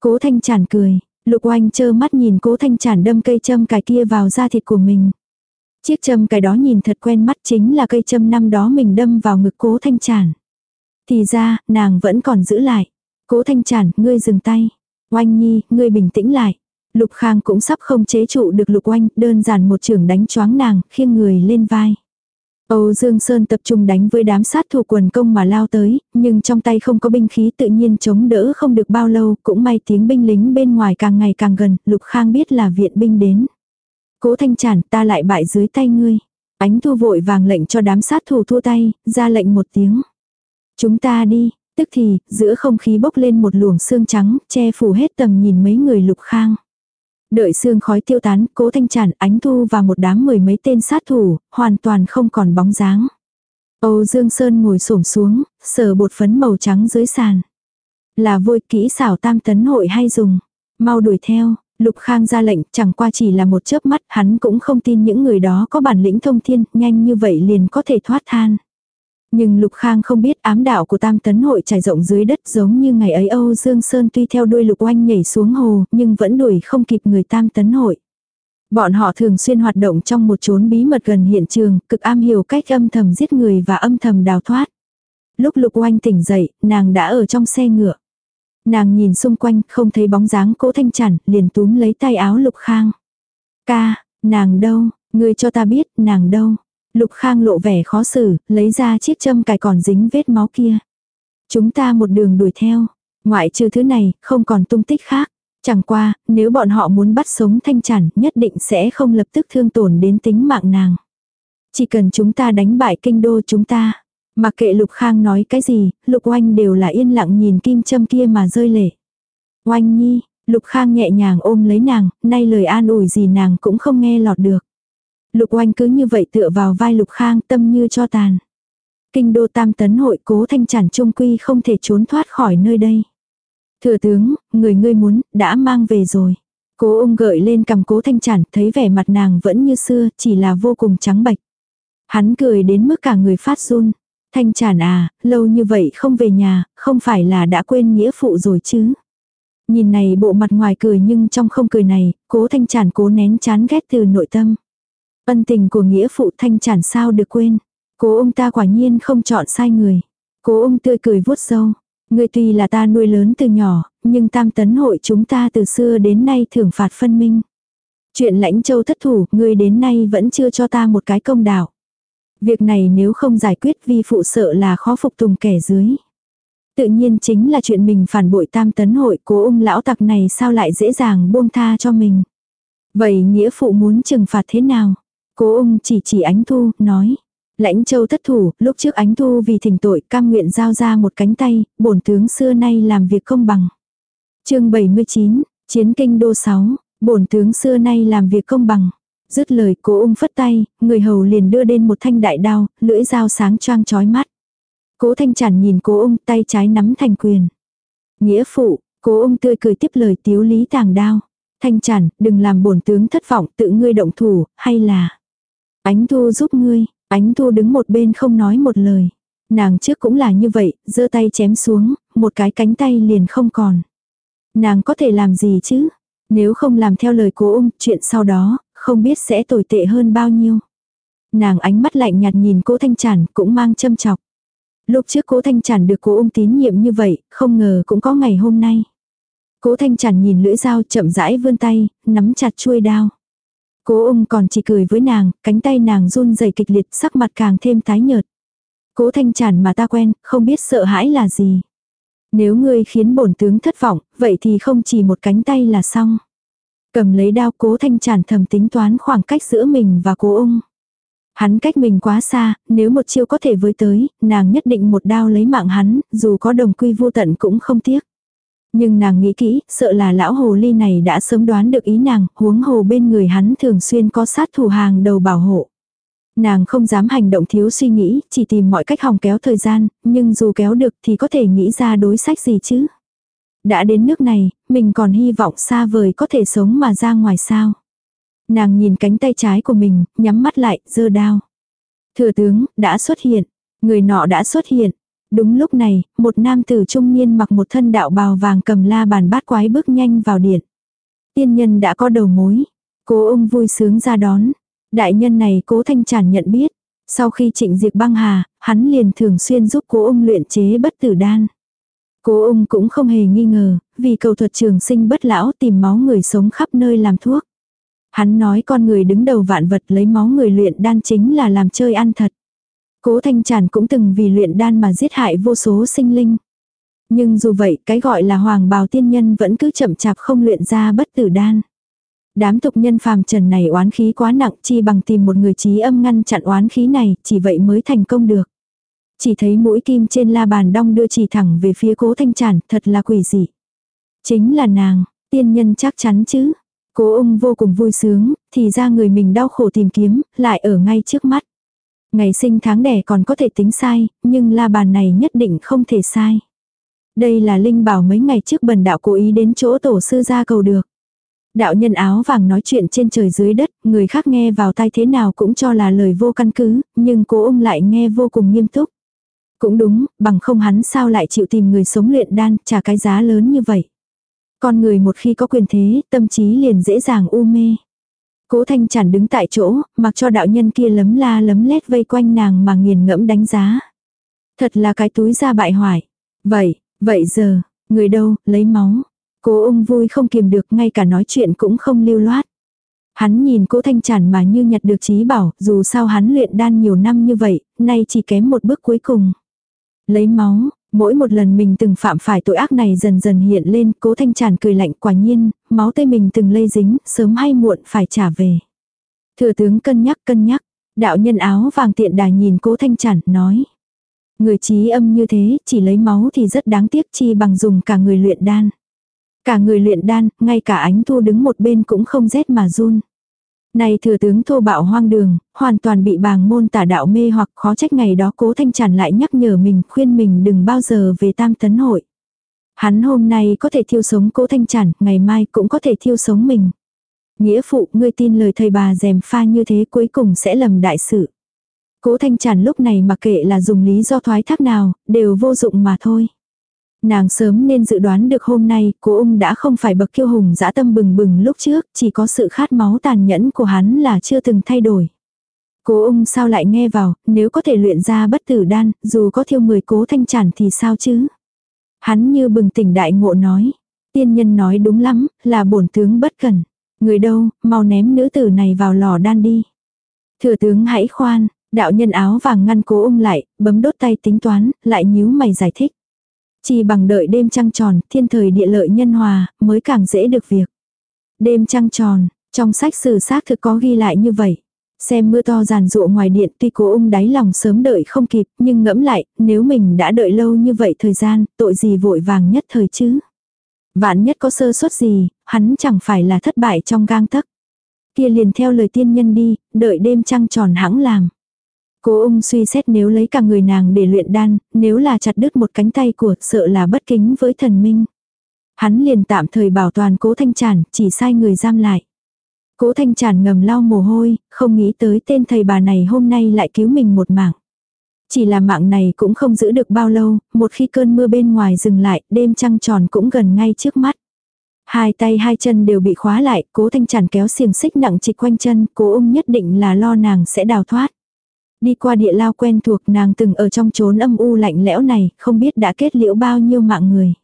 Cố thanh chản cười, lục oanh chơ mắt nhìn cố thanh chản đâm cây châm cài kia vào da thịt của mình. Chiếc châm cài đó nhìn thật quen mắt chính là cây châm năm đó mình đâm vào ngực cố thanh chản. Thì ra, nàng vẫn còn giữ lại. Cố thanh chản, ngươi dừng tay. Oanh nhi, ngươi bình tĩnh lại. Lục khang cũng sắp không chế trụ được lục oanh, đơn giản một trường đánh choáng nàng, khiêng người lên vai. Âu Dương Sơn tập trung đánh với đám sát thủ quần công mà lao tới, nhưng trong tay không có binh khí tự nhiên chống đỡ không được bao lâu, cũng may tiếng binh lính bên ngoài càng ngày càng gần, Lục Khang biết là viện binh đến. Cố thanh chản ta lại bại dưới tay ngươi. Ánh thu vội vàng lệnh cho đám sát thủ thua tay, ra lệnh một tiếng. Chúng ta đi, tức thì, giữa không khí bốc lên một luồng xương trắng, che phủ hết tầm nhìn mấy người lục khang. Đợi xương khói tiêu tán, cố thanh chản, ánh thu và một đám mười mấy tên sát thủ, hoàn toàn không còn bóng dáng. Âu Dương Sơn ngồi xổm xuống, sờ bột phấn màu trắng dưới sàn. Là vôi kỹ xảo tam tấn hội hay dùng. Mau đuổi theo, Lục Khang ra lệnh, chẳng qua chỉ là một chớp mắt, hắn cũng không tin những người đó có bản lĩnh thông thiên, nhanh như vậy liền có thể thoát than. Nhưng Lục Khang không biết ám đạo của tam tấn hội trải rộng dưới đất giống như ngày ấy Âu Dương Sơn tuy theo đuôi Lục Oanh nhảy xuống hồ, nhưng vẫn đuổi không kịp người tam tấn hội. Bọn họ thường xuyên hoạt động trong một chốn bí mật gần hiện trường, cực am hiểu cách âm thầm giết người và âm thầm đào thoát. Lúc Lục Oanh tỉnh dậy, nàng đã ở trong xe ngựa. Nàng nhìn xung quanh, không thấy bóng dáng cố thanh chản, liền túm lấy tay áo Lục Khang. Ca, nàng đâu, ngươi cho ta biết, nàng đâu. Lục Khang lộ vẻ khó xử, lấy ra chiếc châm cài còn dính vết máu kia. Chúng ta một đường đuổi theo, ngoại trừ thứ này, không còn tung tích khác. Chẳng qua, nếu bọn họ muốn bắt sống thanh chản, nhất định sẽ không lập tức thương tổn đến tính mạng nàng. Chỉ cần chúng ta đánh bại kinh đô chúng ta. Mặc kệ Lục Khang nói cái gì, Lục Oanh đều là yên lặng nhìn kim châm kia mà rơi lệ. Oanh nhi, Lục Khang nhẹ nhàng ôm lấy nàng, nay lời an ủi gì nàng cũng không nghe lọt được. Lục Oanh cứ như vậy tựa vào vai Lục Khang tâm như cho tàn. Kinh đô tam tấn hội cố thanh chản trung quy không thể trốn thoát khỏi nơi đây. Thừa tướng, người ngươi muốn, đã mang về rồi. Cố ung gợi lên cầm cố thanh chản, thấy vẻ mặt nàng vẫn như xưa, chỉ là vô cùng trắng bệch. Hắn cười đến mức cả người phát run. Thanh chản à, lâu như vậy không về nhà, không phải là đã quên nghĩa phụ rồi chứ. Nhìn này bộ mặt ngoài cười nhưng trong không cười này, cố thanh chản cố nén chán ghét từ nội tâm. Ân tình của nghĩa phụ thanh chản sao được quên. Cố ông ta quả nhiên không chọn sai người. Cố ông tươi cười vuốt sâu. Người tuy là ta nuôi lớn từ nhỏ, nhưng tam tấn hội chúng ta từ xưa đến nay thưởng phạt phân minh. Chuyện lãnh châu thất thủ, người đến nay vẫn chưa cho ta một cái công đạo. Việc này nếu không giải quyết vi phụ sợ là khó phục tùng kẻ dưới. Tự nhiên chính là chuyện mình phản bội tam tấn hội cố ung lão tặc này sao lại dễ dàng buông tha cho mình. Vậy nghĩa phụ muốn trừng phạt thế nào? Cố ung chỉ chỉ ánh thu, nói. Lãnh châu thất thủ, lúc trước ánh thu vì thỉnh tội cam nguyện giao ra một cánh tay, bổn tướng xưa nay làm việc công bằng. chương 79, Chiến kinh đô 6, bổn tướng xưa nay làm việc công bằng. Dứt lời cố ung phất tay, người hầu liền đưa đến một thanh đại đao, lưỡi dao sáng choang chói mắt. Cố thanh chản nhìn cố ung tay trái nắm thành quyền. Nghĩa phụ, cố ung tươi cười tiếp lời tiếu lý tàng đao. Thanh chản, đừng làm bổn tướng thất vọng tự ngươi động thủ, hay là... Ánh thu giúp ngươi, ánh thu đứng một bên không nói một lời. Nàng trước cũng là như vậy, giơ tay chém xuống, một cái cánh tay liền không còn. Nàng có thể làm gì chứ? Nếu không làm theo lời cố ung, chuyện sau đó, không biết sẽ tồi tệ hơn bao nhiêu. Nàng ánh mắt lạnh nhạt nhìn cố thanh chản cũng mang châm chọc. Lúc trước cố thanh chản được cố ung tín nhiệm như vậy, không ngờ cũng có ngày hôm nay. Cố thanh chản nhìn lưỡi dao chậm rãi vươn tay, nắm chặt chuôi đao. Cố ung còn chỉ cười với nàng, cánh tay nàng run rẩy kịch liệt sắc mặt càng thêm tái nhợt. Cố thanh tràn mà ta quen, không biết sợ hãi là gì. Nếu ngươi khiến bổn tướng thất vọng, vậy thì không chỉ một cánh tay là xong. Cầm lấy đao cố thanh tràn thầm tính toán khoảng cách giữa mình và cố ung. Hắn cách mình quá xa, nếu một chiêu có thể với tới, nàng nhất định một đao lấy mạng hắn, dù có đồng quy vô tận cũng không tiếc. Nhưng nàng nghĩ kỹ, sợ là lão hồ ly này đã sớm đoán được ý nàng, huống hồ bên người hắn thường xuyên có sát thủ hàng đầu bảo hộ. Nàng không dám hành động thiếu suy nghĩ, chỉ tìm mọi cách hòng kéo thời gian, nhưng dù kéo được thì có thể nghĩ ra đối sách gì chứ. Đã đến nước này, mình còn hy vọng xa vời có thể sống mà ra ngoài sao. Nàng nhìn cánh tay trái của mình, nhắm mắt lại, dơ đao. Thừa tướng, đã xuất hiện. Người nọ đã xuất hiện. Đúng lúc này, một nam tử trung niên mặc một thân đạo bào vàng cầm la bàn bát quái bước nhanh vào điện. Tiên nhân đã có đầu mối. Cố ung vui sướng ra đón. Đại nhân này cố thanh tràn nhận biết. Sau khi trịnh diệt băng hà, hắn liền thường xuyên giúp cố ung luyện chế bất tử đan. Cố ung cũng không hề nghi ngờ, vì cầu thuật trường sinh bất lão tìm máu người sống khắp nơi làm thuốc. Hắn nói con người đứng đầu vạn vật lấy máu người luyện đan chính là làm chơi ăn thật. Cố Thanh Tràn cũng từng vì luyện đan mà giết hại vô số sinh linh. Nhưng dù vậy, cái gọi là hoàng bào tiên nhân vẫn cứ chậm chạp không luyện ra bất tử đan. Đám tục nhân phàm trần này oán khí quá nặng chi bằng tìm một người trí âm ngăn chặn oán khí này, chỉ vậy mới thành công được. Chỉ thấy mũi kim trên la bàn đong đưa chỉ thẳng về phía cố thanh tràn, thật là quỷ dị. Chính là nàng, tiên nhân chắc chắn chứ. Cố ung vô cùng vui sướng, thì ra người mình đau khổ tìm kiếm, lại ở ngay trước mắt. Ngày sinh tháng đẻ còn có thể tính sai, nhưng la bàn này nhất định không thể sai. Đây là Linh bảo mấy ngày trước bần đạo cố ý đến chỗ tổ sư ra cầu được. Đạo nhân áo vàng nói chuyện trên trời dưới đất, người khác nghe vào tai thế nào cũng cho là lời vô căn cứ, nhưng cố ông lại nghe vô cùng nghiêm túc. Cũng đúng, bằng không hắn sao lại chịu tìm người sống luyện đan, trả cái giá lớn như vậy. Con người một khi có quyền thế, tâm trí liền dễ dàng u mê. Cố thanh chản đứng tại chỗ, mặc cho đạo nhân kia lấm la lấm lét vây quanh nàng mà nghiền ngẫm đánh giá. Thật là cái túi ra bại hoại. Vậy, vậy giờ, người đâu, lấy máu. Cố ung vui không kiềm được, ngay cả nói chuyện cũng không lưu loát. Hắn nhìn cố thanh chản mà như nhặt được trí bảo, dù sao hắn luyện đan nhiều năm như vậy, nay chỉ kém một bước cuối cùng. Lấy máu, mỗi một lần mình từng phạm phải tội ác này dần dần hiện lên, cố thanh tràn cười lạnh quả nhiên, máu tê mình từng lây dính, sớm hay muộn phải trả về. Thừa tướng cân nhắc cân nhắc, đạo nhân áo vàng tiện đà nhìn cố thanh tràn, nói. Người trí âm như thế, chỉ lấy máu thì rất đáng tiếc chi bằng dùng cả người luyện đan. Cả người luyện đan, ngay cả ánh thu đứng một bên cũng không rét mà run. Này thừa tướng thô bạo hoang đường, hoàn toàn bị bàng môn tả đạo mê hoặc khó trách ngày đó cố thanh tràn lại nhắc nhở mình khuyên mình đừng bao giờ về tam tấn hội. Hắn hôm nay có thể thiêu sống cố thanh tràn, ngày mai cũng có thể thiêu sống mình. Nghĩa phụ, ngươi tin lời thầy bà dèm pha như thế cuối cùng sẽ lầm đại sự. Cố thanh tràn lúc này mặc kệ là dùng lý do thoái thác nào, đều vô dụng mà thôi. Nàng sớm nên dự đoán được hôm nay, cố ung đã không phải bậc kiêu hùng dã tâm bừng bừng lúc trước, chỉ có sự khát máu tàn nhẫn của hắn là chưa từng thay đổi. Cố ung sao lại nghe vào, nếu có thể luyện ra bất tử đan, dù có thiêu mười cố thanh chản thì sao chứ? Hắn như bừng tỉnh đại ngộ nói. Tiên nhân nói đúng lắm, là bổn tướng bất cần. Người đâu, mau ném nữ tử này vào lò đan đi. Thừa tướng hãy khoan, đạo nhân áo vàng ngăn cố ung lại, bấm đốt tay tính toán, lại nhíu mày giải thích. Chỉ bằng đợi đêm trăng tròn, thiên thời địa lợi nhân hòa, mới càng dễ được việc. Đêm trăng tròn, trong sách sử xác thực có ghi lại như vậy. Xem mưa to giàn rụa ngoài điện tuy cố ung đáy lòng sớm đợi không kịp, nhưng ngẫm lại, nếu mình đã đợi lâu như vậy thời gian, tội gì vội vàng nhất thời chứ. Vạn nhất có sơ suất gì, hắn chẳng phải là thất bại trong gang tấc. Kia liền theo lời tiên nhân đi, đợi đêm trăng tròn hãng làm. Cố ung suy xét nếu lấy cả người nàng để luyện đan, nếu là chặt đứt một cánh tay của sợ là bất kính với thần minh. Hắn liền tạm thời bảo toàn cố thanh tràn, chỉ sai người giam lại. Cố thanh tràn ngầm lau mồ hôi, không nghĩ tới tên thầy bà này hôm nay lại cứu mình một mạng. Chỉ là mạng này cũng không giữ được bao lâu, một khi cơn mưa bên ngoài dừng lại, đêm trăng tròn cũng gần ngay trước mắt. Hai tay hai chân đều bị khóa lại, cố thanh tràn kéo xiềng xích nặng trịch quanh chân, cố ung nhất định là lo nàng sẽ đào thoát. Đi qua địa lao quen thuộc nàng từng ở trong chốn âm u lạnh lẽo này, không biết đã kết liễu bao nhiêu mạng người.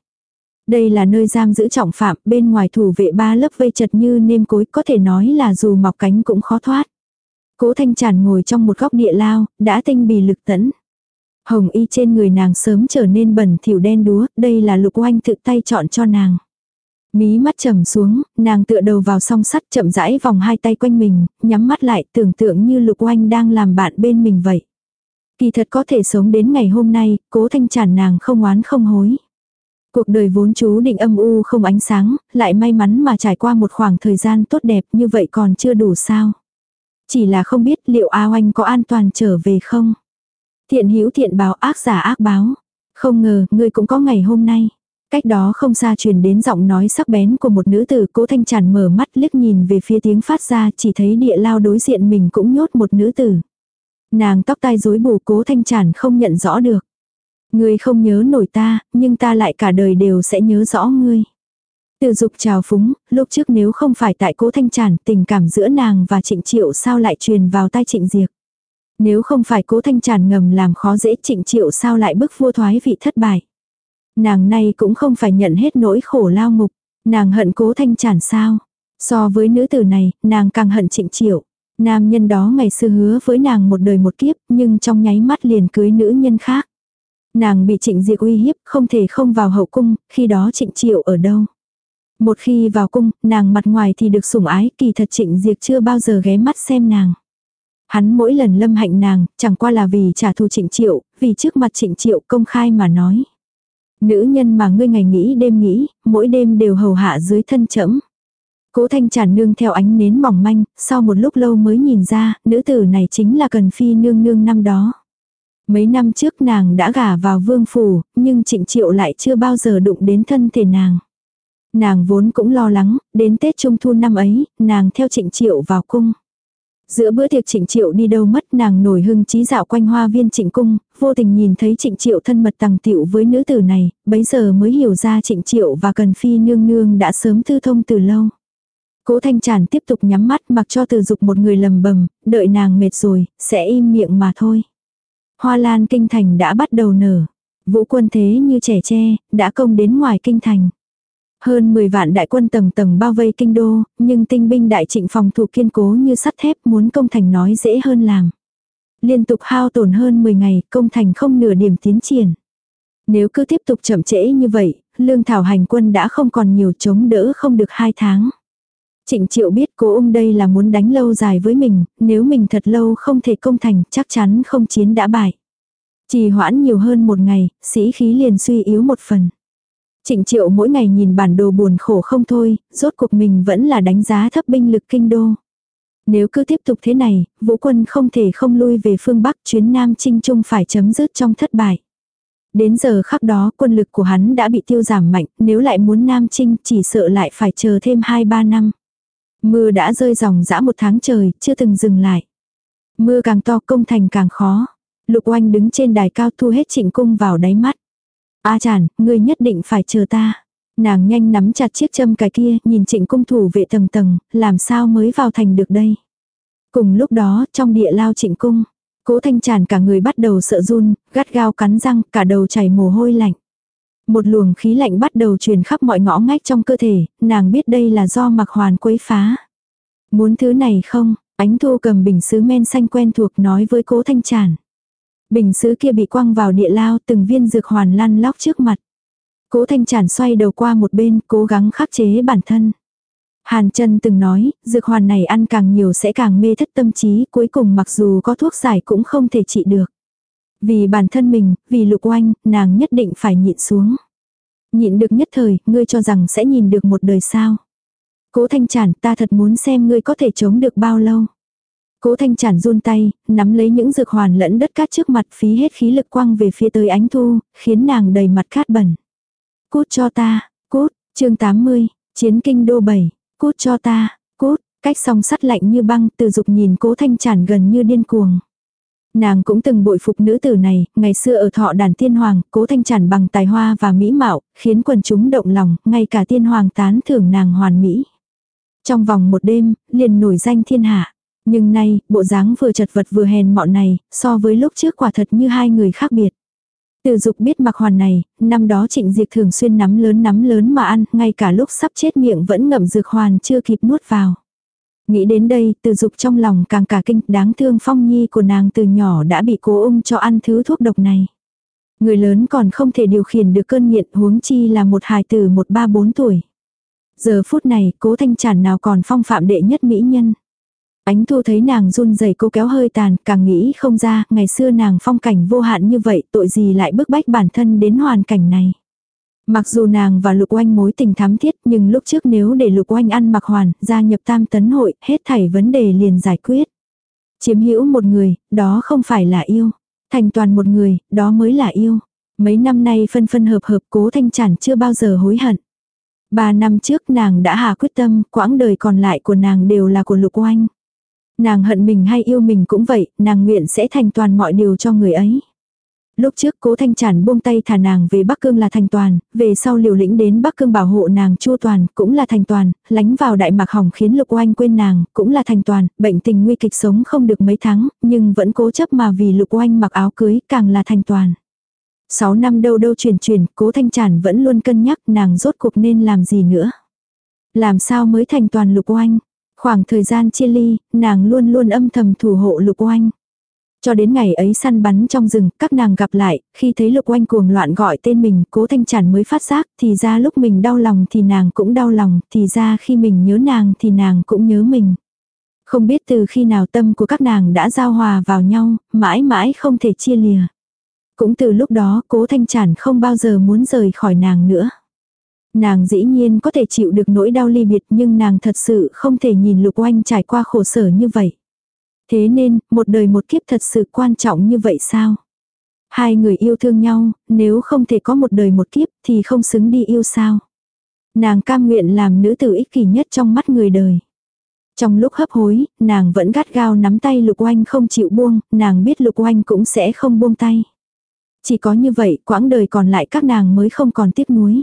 Đây là nơi giam giữ trọng phạm, bên ngoài thủ vệ ba lớp vây chật như nêm cối, có thể nói là dù mọc cánh cũng khó thoát. Cố thanh tràn ngồi trong một góc địa lao, đã tinh bì lực tẫn. Hồng y trên người nàng sớm trở nên bẩn thỉu đen đúa, đây là lục oanh tự tay chọn cho nàng. Mí mắt trầm xuống, nàng tựa đầu vào song sắt chậm rãi vòng hai tay quanh mình, nhắm mắt lại tưởng tượng như lục oanh đang làm bạn bên mình vậy. Kỳ thật có thể sống đến ngày hôm nay, cố thanh tràn nàng không oán không hối. Cuộc đời vốn chú định âm u không ánh sáng, lại may mắn mà trải qua một khoảng thời gian tốt đẹp như vậy còn chưa đủ sao. Chỉ là không biết liệu A Oanh có an toàn trở về không. Thiện hữu thiện báo ác giả ác báo. Không ngờ, ngươi cũng có ngày hôm nay. Cách đó không xa truyền đến giọng nói sắc bén của một nữ tử cố thanh tràn mở mắt liếc nhìn về phía tiếng phát ra chỉ thấy địa lao đối diện mình cũng nhốt một nữ tử. Nàng tóc tai rối bù cố thanh tràn không nhận rõ được. Ngươi không nhớ nổi ta, nhưng ta lại cả đời đều sẽ nhớ rõ ngươi. Từ dục trào phúng, lúc trước nếu không phải tại cố thanh tràn tình cảm giữa nàng và trịnh triệu sao lại truyền vào tai trịnh diệt. Nếu không phải cố thanh tràn ngầm làm khó dễ trịnh triệu sao lại bức vua thoái vị thất bại. Nàng nay cũng không phải nhận hết nỗi khổ lao ngục. Nàng hận cố thanh chản sao. So với nữ tử này, nàng càng hận trịnh triệu. Nam nhân đó ngày xưa hứa với nàng một đời một kiếp, nhưng trong nháy mắt liền cưới nữ nhân khác. Nàng bị trịnh diệt uy hiếp, không thể không vào hậu cung, khi đó trịnh triệu ở đâu. Một khi vào cung, nàng mặt ngoài thì được sủng ái, kỳ thật trịnh diệt chưa bao giờ ghé mắt xem nàng. Hắn mỗi lần lâm hạnh nàng, chẳng qua là vì trả thù trịnh triệu, vì trước mặt trịnh triệu công khai mà nói. Nữ nhân mà ngươi ngày nghĩ đêm nghĩ, mỗi đêm đều hầu hạ dưới thân chẫm. Cố thanh tràn nương theo ánh nến mỏng manh, sau một lúc lâu mới nhìn ra, nữ tử này chính là cần phi nương nương năm đó. Mấy năm trước nàng đã gả vào vương phủ, nhưng trịnh triệu lại chưa bao giờ đụng đến thân thể nàng. Nàng vốn cũng lo lắng, đến Tết Trung Thu năm ấy, nàng theo trịnh triệu vào cung. Giữa bữa tiệc trịnh triệu đi đâu mất nàng nổi hưng trí dạo quanh hoa viên trịnh cung, vô tình nhìn thấy trịnh triệu thân mật tằng tiệu với nữ tử này, bấy giờ mới hiểu ra trịnh triệu và cần phi nương nương đã sớm thư thông từ lâu. Cố thanh tràn tiếp tục nhắm mắt mặc cho từ dục một người lầm bầm, đợi nàng mệt rồi, sẽ im miệng mà thôi. Hoa lan kinh thành đã bắt đầu nở. Vũ quân thế như trẻ tre, đã công đến ngoài kinh thành. Hơn 10 vạn đại quân tầng tầng bao vây kinh đô, nhưng tinh binh đại trịnh phòng thủ kiên cố như sắt thép muốn công thành nói dễ hơn làm. Liên tục hao tổn hơn 10 ngày, công thành không nửa điểm tiến triển. Nếu cứ tiếp tục chậm trễ như vậy, lương thảo hành quân đã không còn nhiều chống đỡ không được 2 tháng. Trịnh triệu biết cố ung đây là muốn đánh lâu dài với mình, nếu mình thật lâu không thể công thành chắc chắn không chiến đã bại. Chỉ hoãn nhiều hơn một ngày, sĩ khí liền suy yếu một phần. Trịnh triệu mỗi ngày nhìn bản đồ buồn khổ không thôi, rốt cuộc mình vẫn là đánh giá thấp binh lực kinh đô. Nếu cứ tiếp tục thế này, vũ quân không thể không lui về phương Bắc chuyến Nam Trinh Trung phải chấm dứt trong thất bại. Đến giờ khắc đó quân lực của hắn đã bị tiêu giảm mạnh, nếu lại muốn Nam Trinh chỉ sợ lại phải chờ thêm 2-3 năm. Mưa đã rơi dòng dã một tháng trời, chưa từng dừng lại. Mưa càng to công thành càng khó. Lục oanh đứng trên đài cao thu hết trịnh cung vào đáy mắt. A chản, ngươi nhất định phải chờ ta. Nàng nhanh nắm chặt chiếc châm cái kia, nhìn trịnh cung thủ vệ tầng tầng, làm sao mới vào thành được đây. Cùng lúc đó, trong địa lao trịnh cung, cố thanh tràn cả người bắt đầu sợ run, gắt gao cắn răng, cả đầu chảy mồ hôi lạnh. Một luồng khí lạnh bắt đầu truyền khắp mọi ngõ ngách trong cơ thể, nàng biết đây là do mặc hoàn quấy phá. Muốn thứ này không, ánh thu cầm bình sứ men xanh quen thuộc nói với cố thanh tràn. Bình sứ kia bị quăng vào địa lao từng viên dược hoàn lăn lóc trước mặt. Cố thanh Chản xoay đầu qua một bên cố gắng khắc chế bản thân. Hàn chân từng nói, dược hoàn này ăn càng nhiều sẽ càng mê thất tâm trí, cuối cùng mặc dù có thuốc giải cũng không thể trị được. Vì bản thân mình, vì lục oanh, nàng nhất định phải nhịn xuống. Nhịn được nhất thời, ngươi cho rằng sẽ nhìn được một đời sao. Cố thanh chản, ta thật muốn xem ngươi có thể chống được bao lâu. Cố thanh chản run tay, nắm lấy những dược hoàn lẫn đất cát trước mặt phí hết khí lực quăng về phía tới ánh thu, khiến nàng đầy mặt cát bẩn. Cút cho ta, cút, chương 80, chiến kinh đô 7, cút cho ta, cút, cách song sắt lạnh như băng từ dục nhìn cố thanh chản gần như điên cuồng. Nàng cũng từng bội phục nữ tử này, ngày xưa ở thọ đàn tiên hoàng, cố thanh chản bằng tài hoa và mỹ mạo, khiến quần chúng động lòng, ngay cả tiên hoàng tán thưởng nàng hoàn mỹ. Trong vòng một đêm, liền nổi danh thiên hạ. Nhưng nay, bộ dáng vừa chật vật vừa hèn mọn này, so với lúc trước quả thật như hai người khác biệt. Từ dục biết mặc hoàn này, năm đó trịnh diệt thường xuyên nắm lớn nắm lớn mà ăn, ngay cả lúc sắp chết miệng vẫn ngậm dược hoàn chưa kịp nuốt vào. Nghĩ đến đây, từ dục trong lòng càng cả kinh, đáng thương phong nhi của nàng từ nhỏ đã bị cố ung cho ăn thứ thuốc độc này. Người lớn còn không thể điều khiển được cơn nghiện huống chi là một hài tử một ba bốn tuổi. Giờ phút này, cố thanh chản nào còn phong phạm đệ nhất mỹ nhân. Ánh thu thấy nàng run rẩy cô kéo hơi tàn, càng nghĩ không ra, ngày xưa nàng phong cảnh vô hạn như vậy, tội gì lại bức bách bản thân đến hoàn cảnh này. Mặc dù nàng và Lục Oanh mối tình thắm thiết nhưng lúc trước nếu để Lục Oanh ăn mặc hoàn, gia nhập tam tấn hội, hết thảy vấn đề liền giải quyết. Chiếm hữu một người, đó không phải là yêu. Thành toàn một người, đó mới là yêu. Mấy năm nay phân phân hợp hợp cố thanh chản chưa bao giờ hối hận. Ba năm trước nàng đã hà quyết tâm, quãng đời còn lại của nàng đều là của lục oanh. Nàng hận mình hay yêu mình cũng vậy, nàng nguyện sẽ thành toàn mọi điều cho người ấy. Lúc trước cố thanh chản buông tay thả nàng về Bắc Cương là thành toàn, về sau liều lĩnh đến Bắc Cương bảo hộ nàng chua toàn, cũng là thành toàn, lánh vào đại mạc hỏng khiến lục oanh quên nàng, cũng là thành toàn, bệnh tình nguy kịch sống không được mấy tháng, nhưng vẫn cố chấp mà vì lục oanh mặc áo cưới càng là thành toàn. Sáu năm đâu đâu chuyển chuyển, cố thanh chản vẫn luôn cân nhắc nàng rốt cuộc nên làm gì nữa. Làm sao mới thành toàn lục oanh. Khoảng thời gian chia ly, nàng luôn luôn âm thầm thủ hộ lục oanh. Cho đến ngày ấy săn bắn trong rừng, các nàng gặp lại, khi thấy lục oanh cuồng loạn gọi tên mình, cố thanh chản mới phát giác, thì ra lúc mình đau lòng thì nàng cũng đau lòng, thì ra khi mình nhớ nàng thì nàng cũng nhớ mình. Không biết từ khi nào tâm của các nàng đã giao hòa vào nhau, mãi mãi không thể chia lìa. Cũng từ lúc đó cố thanh chản không bao giờ muốn rời khỏi nàng nữa. Nàng dĩ nhiên có thể chịu được nỗi đau ly biệt nhưng nàng thật sự không thể nhìn lục oanh trải qua khổ sở như vậy. Thế nên, một đời một kiếp thật sự quan trọng như vậy sao? Hai người yêu thương nhau, nếu không thể có một đời một kiếp thì không xứng đi yêu sao? Nàng cam nguyện làm nữ tử ích kỷ nhất trong mắt người đời. Trong lúc hấp hối, nàng vẫn gắt gao nắm tay lục oanh không chịu buông, nàng biết lục oanh cũng sẽ không buông tay. Chỉ có như vậy, quãng đời còn lại các nàng mới không còn tiếc nuối.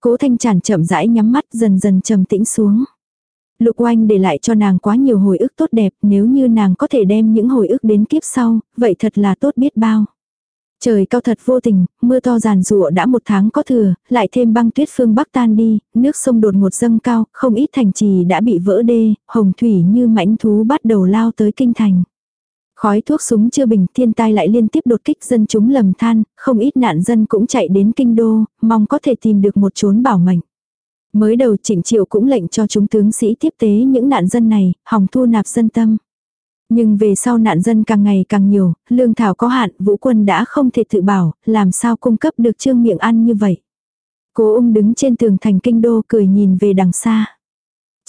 Cố thanh tràn chậm rãi nhắm mắt dần dần trầm tĩnh xuống. Lục oanh để lại cho nàng quá nhiều hồi ức tốt đẹp, nếu như nàng có thể đem những hồi ức đến kiếp sau, vậy thật là tốt biết bao. Trời cao thật vô tình, mưa to giàn rụa đã một tháng có thừa, lại thêm băng tuyết phương Bắc tan đi, nước sông đột ngột dâng cao, không ít thành trì đã bị vỡ đê, hồng thủy như mãnh thú bắt đầu lao tới kinh thành. Khói thuốc súng chưa bình, thiên tai lại liên tiếp đột kích dân chúng lầm than, không ít nạn dân cũng chạy đến kinh đô, mong có thể tìm được một chốn bảo mệnh. Mới đầu trịnh triệu cũng lệnh cho chúng tướng sĩ tiếp tế những nạn dân này, hòng thu nạp dân tâm. Nhưng về sau nạn dân càng ngày càng nhiều, lương thảo có hạn, vũ quân đã không thể tự bảo, làm sao cung cấp được trương miệng ăn như vậy. Cố ung đứng trên tường thành kinh đô cười nhìn về đằng xa.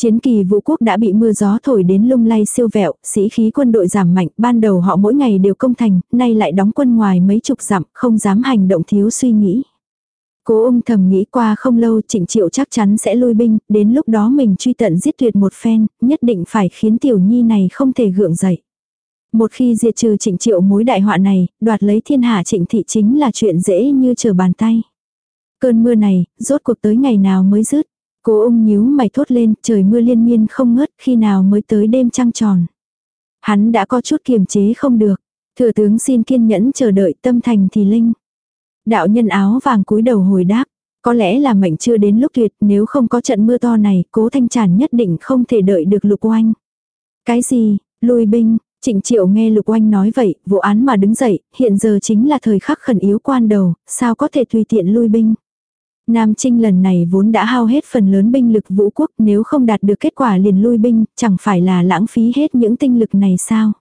Chiến kỳ vũ quốc đã bị mưa gió thổi đến lung lay siêu vẹo, sĩ khí quân đội giảm mạnh, ban đầu họ mỗi ngày đều công thành, nay lại đóng quân ngoài mấy chục dặm, không dám hành động thiếu suy nghĩ. Cố ung thầm nghĩ qua không lâu trịnh triệu chắc chắn sẽ lui binh, đến lúc đó mình truy tận giết tuyệt một phen, nhất định phải khiến tiểu nhi này không thể gượng dậy. Một khi diệt trừ trịnh triệu mối đại họa này, đoạt lấy thiên hạ trịnh thị chính là chuyện dễ như trở bàn tay. Cơn mưa này, rốt cuộc tới ngày nào mới dứt. Cố ung nhíu mày thốt lên, trời mưa liên miên không ngớt, khi nào mới tới đêm trăng tròn. Hắn đã có chút kiềm chế không được. Thừa tướng xin kiên nhẫn chờ đợi tâm thành thì linh. Đạo nhân áo vàng cúi đầu hồi đáp. Có lẽ là mệnh chưa đến lúc tuyệt, nếu không có trận mưa to này, cố thanh tràn nhất định không thể đợi được lục oanh. Cái gì, lui binh, trịnh triệu nghe lục oanh nói vậy, vụ án mà đứng dậy, hiện giờ chính là thời khắc khẩn yếu quan đầu, sao có thể tùy tiện lui binh. Nam Trinh lần này vốn đã hao hết phần lớn binh lực vũ quốc nếu không đạt được kết quả liền lui binh, chẳng phải là lãng phí hết những tinh lực này sao.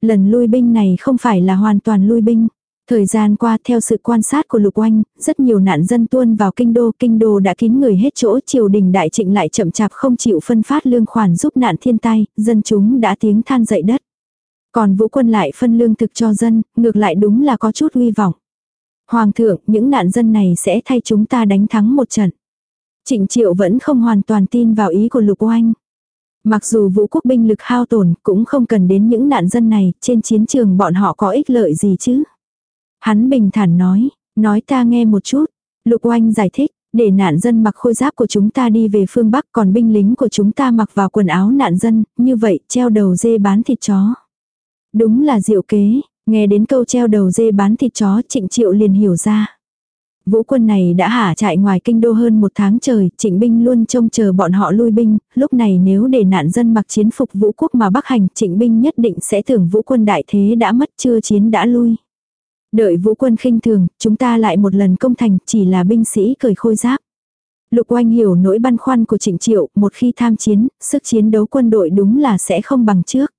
Lần lui binh này không phải là hoàn toàn lui binh. Thời gian qua theo sự quan sát của Lục Oanh, rất nhiều nạn dân tuôn vào kinh đô, kinh đô đã kín người hết chỗ, triều đình đại trịnh lại chậm chạp không chịu phân phát lương khoản giúp nạn thiên tai, dân chúng đã tiếng than dậy đất. Còn vũ quân lại phân lương thực cho dân, ngược lại đúng là có chút uy vọng. Hoàng thượng, những nạn dân này sẽ thay chúng ta đánh thắng một trận. Trịnh Triệu vẫn không hoàn toàn tin vào ý của Lục Oanh. Mặc dù vũ quốc binh lực hao tổn cũng không cần đến những nạn dân này, trên chiến trường bọn họ có ích lợi gì chứ. Hắn bình thản nói, nói ta nghe một chút. Lục oanh giải thích, để nạn dân mặc khôi giáp của chúng ta đi về phương Bắc còn binh lính của chúng ta mặc vào quần áo nạn dân, như vậy treo đầu dê bán thịt chó. Đúng là diệu kế, nghe đến câu treo đầu dê bán thịt chó trịnh triệu liền hiểu ra. Vũ quân này đã hả chạy ngoài kinh đô hơn một tháng trời, trịnh binh luôn trông chờ bọn họ lui binh, lúc này nếu để nạn dân mặc chiến phục vũ quốc mà bắc hành, trịnh binh nhất định sẽ tưởng vũ quân đại thế đã mất chưa chiến đã lui. Đợi vũ quân khinh thường, chúng ta lại một lần công thành, chỉ là binh sĩ cởi khôi giáp. Lục oanh hiểu nỗi băn khoăn của trịnh triệu, một khi tham chiến, sức chiến đấu quân đội đúng là sẽ không bằng trước.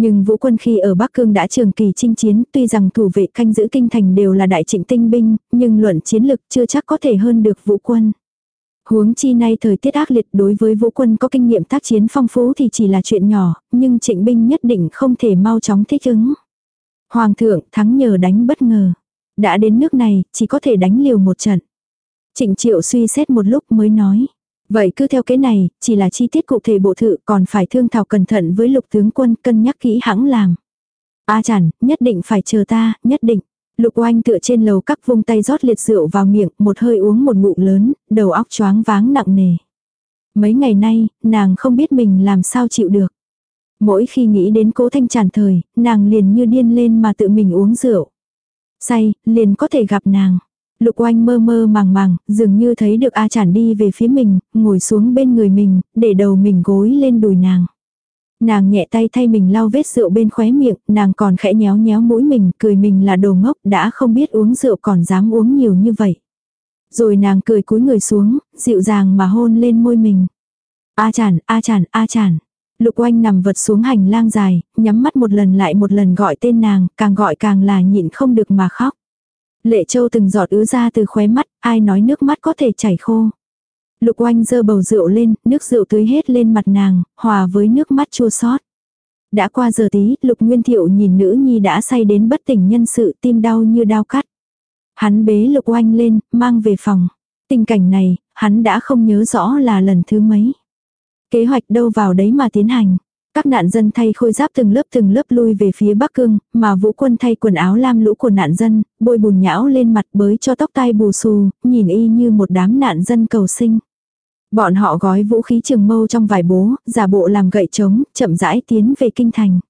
Nhưng vũ quân khi ở Bắc Cương đã trường kỳ chinh chiến, tuy rằng thủ vệ canh giữ kinh thành đều là đại trịnh tinh binh, nhưng luận chiến lực chưa chắc có thể hơn được vũ quân. Huống chi nay thời tiết ác liệt đối với vũ quân có kinh nghiệm tác chiến phong phú thì chỉ là chuyện nhỏ, nhưng trịnh binh nhất định không thể mau chóng thích ứng. Hoàng thượng thắng nhờ đánh bất ngờ. Đã đến nước này, chỉ có thể đánh liều một trận. Trịnh triệu suy xét một lúc mới nói. Vậy cứ theo cái này, chỉ là chi tiết cụ thể bộ thự còn phải thương thảo cẩn thận với lục tướng quân cân nhắc kỹ hãng làm. A chản, nhất định phải chờ ta, nhất định. Lục oanh tựa trên lầu các vung tay rót liệt rượu vào miệng, một hơi uống một ngụm lớn, đầu óc choáng váng nặng nề. Mấy ngày nay, nàng không biết mình làm sao chịu được. Mỗi khi nghĩ đến cố thanh tràn thời, nàng liền như điên lên mà tự mình uống rượu. Say, liền có thể gặp nàng. Lục oanh mơ mơ màng màng, dường như thấy được A chản đi về phía mình, ngồi xuống bên người mình, để đầu mình gối lên đùi nàng. Nàng nhẹ tay thay mình lau vết rượu bên khóe miệng, nàng còn khẽ nhéo nhéo mũi mình, cười mình là đồ ngốc, đã không biết uống rượu còn dám uống nhiều như vậy. Rồi nàng cười cúi người xuống, dịu dàng mà hôn lên môi mình. A chản, a chản, a chản. Lục oanh nằm vật xuống hành lang dài, nhắm mắt một lần lại một lần gọi tên nàng, càng gọi càng là nhịn không được mà khóc. Lệ châu từng giọt ứa ra từ khóe mắt, ai nói nước mắt có thể chảy khô. Lục oanh dơ bầu rượu lên, nước rượu tưới hết lên mặt nàng, hòa với nước mắt chua xót. Đã qua giờ tí, lục nguyên thiệu nhìn nữ nhi đã say đến bất tỉnh nhân sự tim đau như đau cắt. Hắn bế lục oanh lên, mang về phòng. Tình cảnh này, hắn đã không nhớ rõ là lần thứ mấy. Kế hoạch đâu vào đấy mà tiến hành. Các nạn dân thay khôi giáp từng lớp từng lớp lui về phía Bắc Cương, mà vũ quân thay quần áo lam lũ của nạn dân, bôi bùn nhão lên mặt bới cho tóc tai bù xù, nhìn y như một đám nạn dân cầu sinh. Bọn họ gói vũ khí trường mâu trong vài bố, giả bộ làm gậy trống, chậm rãi tiến về kinh thành.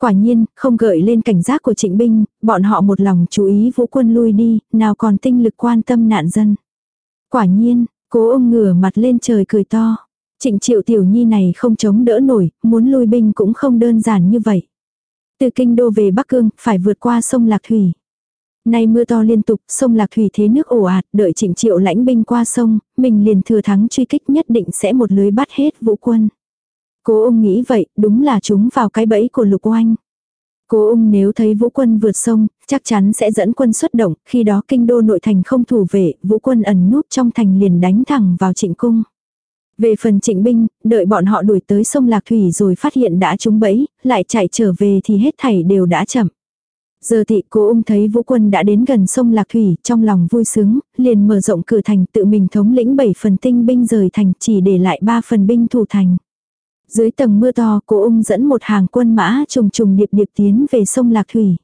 Quả nhiên, không gợi lên cảnh giác của trịnh binh, bọn họ một lòng chú ý vũ quân lui đi, nào còn tinh lực quan tâm nạn dân. Quả nhiên, cố ông ngửa mặt lên trời cười to. Trịnh triệu tiểu nhi này không chống đỡ nổi, muốn lui binh cũng không đơn giản như vậy. Từ kinh đô về Bắc Cương, phải vượt qua sông Lạc Thủy. Nay mưa to liên tục, sông Lạc Thủy thế nước ồ ạt, đợi trịnh triệu lãnh binh qua sông, mình liền thừa thắng truy kích nhất định sẽ một lưới bắt hết vũ quân. Cố ông nghĩ vậy, đúng là chúng vào cái bẫy của lục oanh. Cố ung nếu thấy vũ quân vượt sông, chắc chắn sẽ dẫn quân xuất động, khi đó kinh đô nội thành không thủ vệ, vũ quân ẩn núp trong thành liền đánh thẳng vào trịnh cung. Về phần trịnh binh, đợi bọn họ đuổi tới sông Lạc Thủy rồi phát hiện đã trúng bẫy, lại chạy trở về thì hết thảy đều đã chậm. Giờ thị cố ung thấy vũ quân đã đến gần sông Lạc Thủy, trong lòng vui sướng, liền mở rộng cửa thành tự mình thống lĩnh 7 phần tinh binh rời thành chỉ để lại 3 phần binh thủ thành. Dưới tầng mưa to cố ung dẫn một hàng quân mã trùng trùng điệp điệp tiến về sông Lạc Thủy.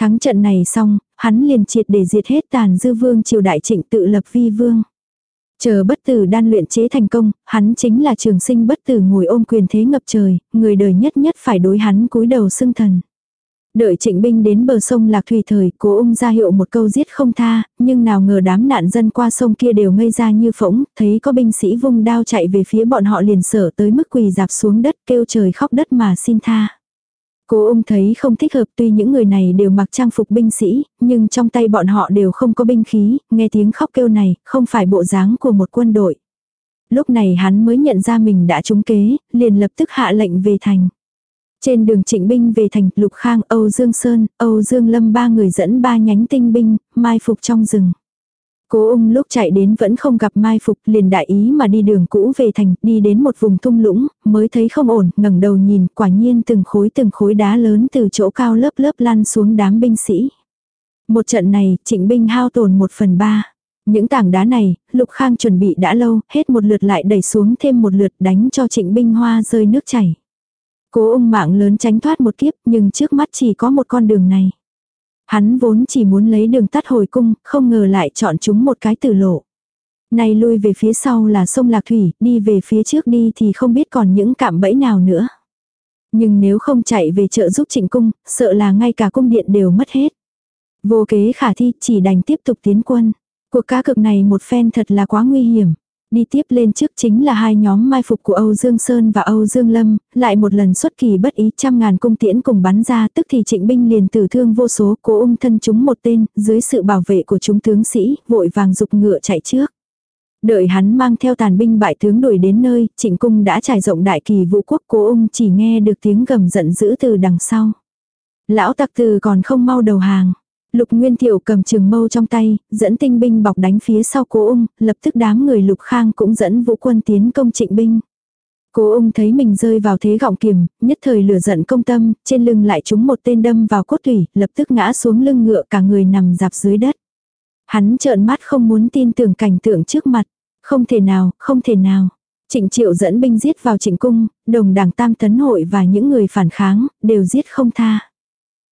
Thắng trận này xong, hắn liền triệt để diệt hết tàn dư vương triều đại trịnh tự lập vi vương. Chờ bất tử đan luyện chế thành công, hắn chính là trường sinh bất tử ngồi ôm quyền thế ngập trời, người đời nhất nhất phải đối hắn cúi đầu xưng thần. Đợi trịnh binh đến bờ sông Lạc Thủy thời, cố ung ra hiệu một câu giết không tha, nhưng nào ngờ đám nạn dân qua sông kia đều ngây ra như phỗng, thấy có binh sĩ vung đao chạy về phía bọn họ liền sở tới mức quỳ dạp xuống đất kêu trời khóc đất mà xin tha. Cố ông thấy không thích hợp tuy những người này đều mặc trang phục binh sĩ, nhưng trong tay bọn họ đều không có binh khí, nghe tiếng khóc kêu này, không phải bộ dáng của một quân đội. Lúc này hắn mới nhận ra mình đã trúng kế, liền lập tức hạ lệnh về thành. Trên đường trịnh binh về thành, Lục Khang, Âu Dương Sơn, Âu Dương Lâm ba người dẫn ba nhánh tinh binh, mai phục trong rừng. Cố ung lúc chạy đến vẫn không gặp mai phục liền đại ý mà đi đường cũ về thành, đi đến một vùng thung lũng, mới thấy không ổn, ngẩng đầu nhìn, quả nhiên từng khối từng khối đá lớn từ chỗ cao lớp lớp lăn xuống đám binh sĩ. Một trận này, trịnh binh hao tổn một phần ba. Những tảng đá này, Lục Khang chuẩn bị đã lâu, hết một lượt lại đẩy xuống thêm một lượt đánh cho trịnh binh hoa rơi nước chảy. Cố ung mạng lớn tránh thoát một kiếp nhưng trước mắt chỉ có một con đường này. Hắn vốn chỉ muốn lấy đường tắt hồi cung, không ngờ lại chọn chúng một cái tử lộ. Này lui về phía sau là sông Lạc Thủy, đi về phía trước đi thì không biết còn những cạm bẫy nào nữa. Nhưng nếu không chạy về chợ giúp trịnh cung, sợ là ngay cả cung điện đều mất hết. Vô kế khả thi chỉ đành tiếp tục tiến quân. Cuộc cá cực này một phen thật là quá nguy hiểm. Đi tiếp lên trước chính là hai nhóm mai phục của Âu Dương Sơn và Âu Dương Lâm, lại một lần xuất kỳ bất ý trăm ngàn cung tiễn cùng bắn ra tức thì trịnh binh liền tử thương vô số cố ung thân chúng một tên, dưới sự bảo vệ của chúng tướng sĩ, vội vàng dục ngựa chạy trước. Đợi hắn mang theo tàn binh bại tướng đuổi đến nơi, trịnh cung đã trải rộng đại kỳ vũ quốc cố ung chỉ nghe được tiếng gầm giận dữ từ đằng sau. Lão tặc từ còn không mau đầu hàng. Lục Nguyên Thiệu cầm trường mâu trong tay, dẫn tinh binh bọc đánh phía sau cố ung, lập tức đám người Lục Khang cũng dẫn vũ quân tiến công trịnh binh. Cố ung thấy mình rơi vào thế gọng kiềm, nhất thời lửa giận công tâm, trên lưng lại trúng một tên đâm vào cốt thủy, lập tức ngã xuống lưng ngựa cả người nằm dạp dưới đất. Hắn trợn mắt không muốn tin tưởng cảnh tượng trước mặt. Không thể nào, không thể nào. Trịnh Triệu dẫn binh giết vào trịnh cung, đồng đảng tam tấn hội và những người phản kháng, đều giết không tha.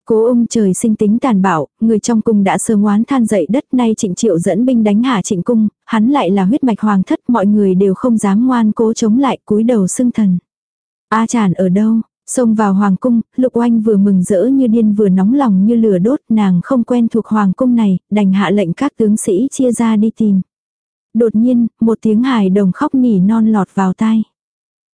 Cố ung trời sinh tính tàn bạo, người trong cung đã sớm oán than dậy đất nay trịnh triệu dẫn binh đánh hạ trịnh cung, hắn lại là huyết mạch hoàng thất mọi người đều không dám ngoan cố chống lại cúi đầu xưng thần. A à tràn ở đâu? Xông vào hoàng cung, lục oanh vừa mừng rỡ như điên vừa nóng lòng như lửa đốt nàng không quen thuộc hoàng cung này, đành hạ lệnh các tướng sĩ chia ra đi tìm. Đột nhiên, một tiếng hài đồng khóc nỉ non lọt vào tai.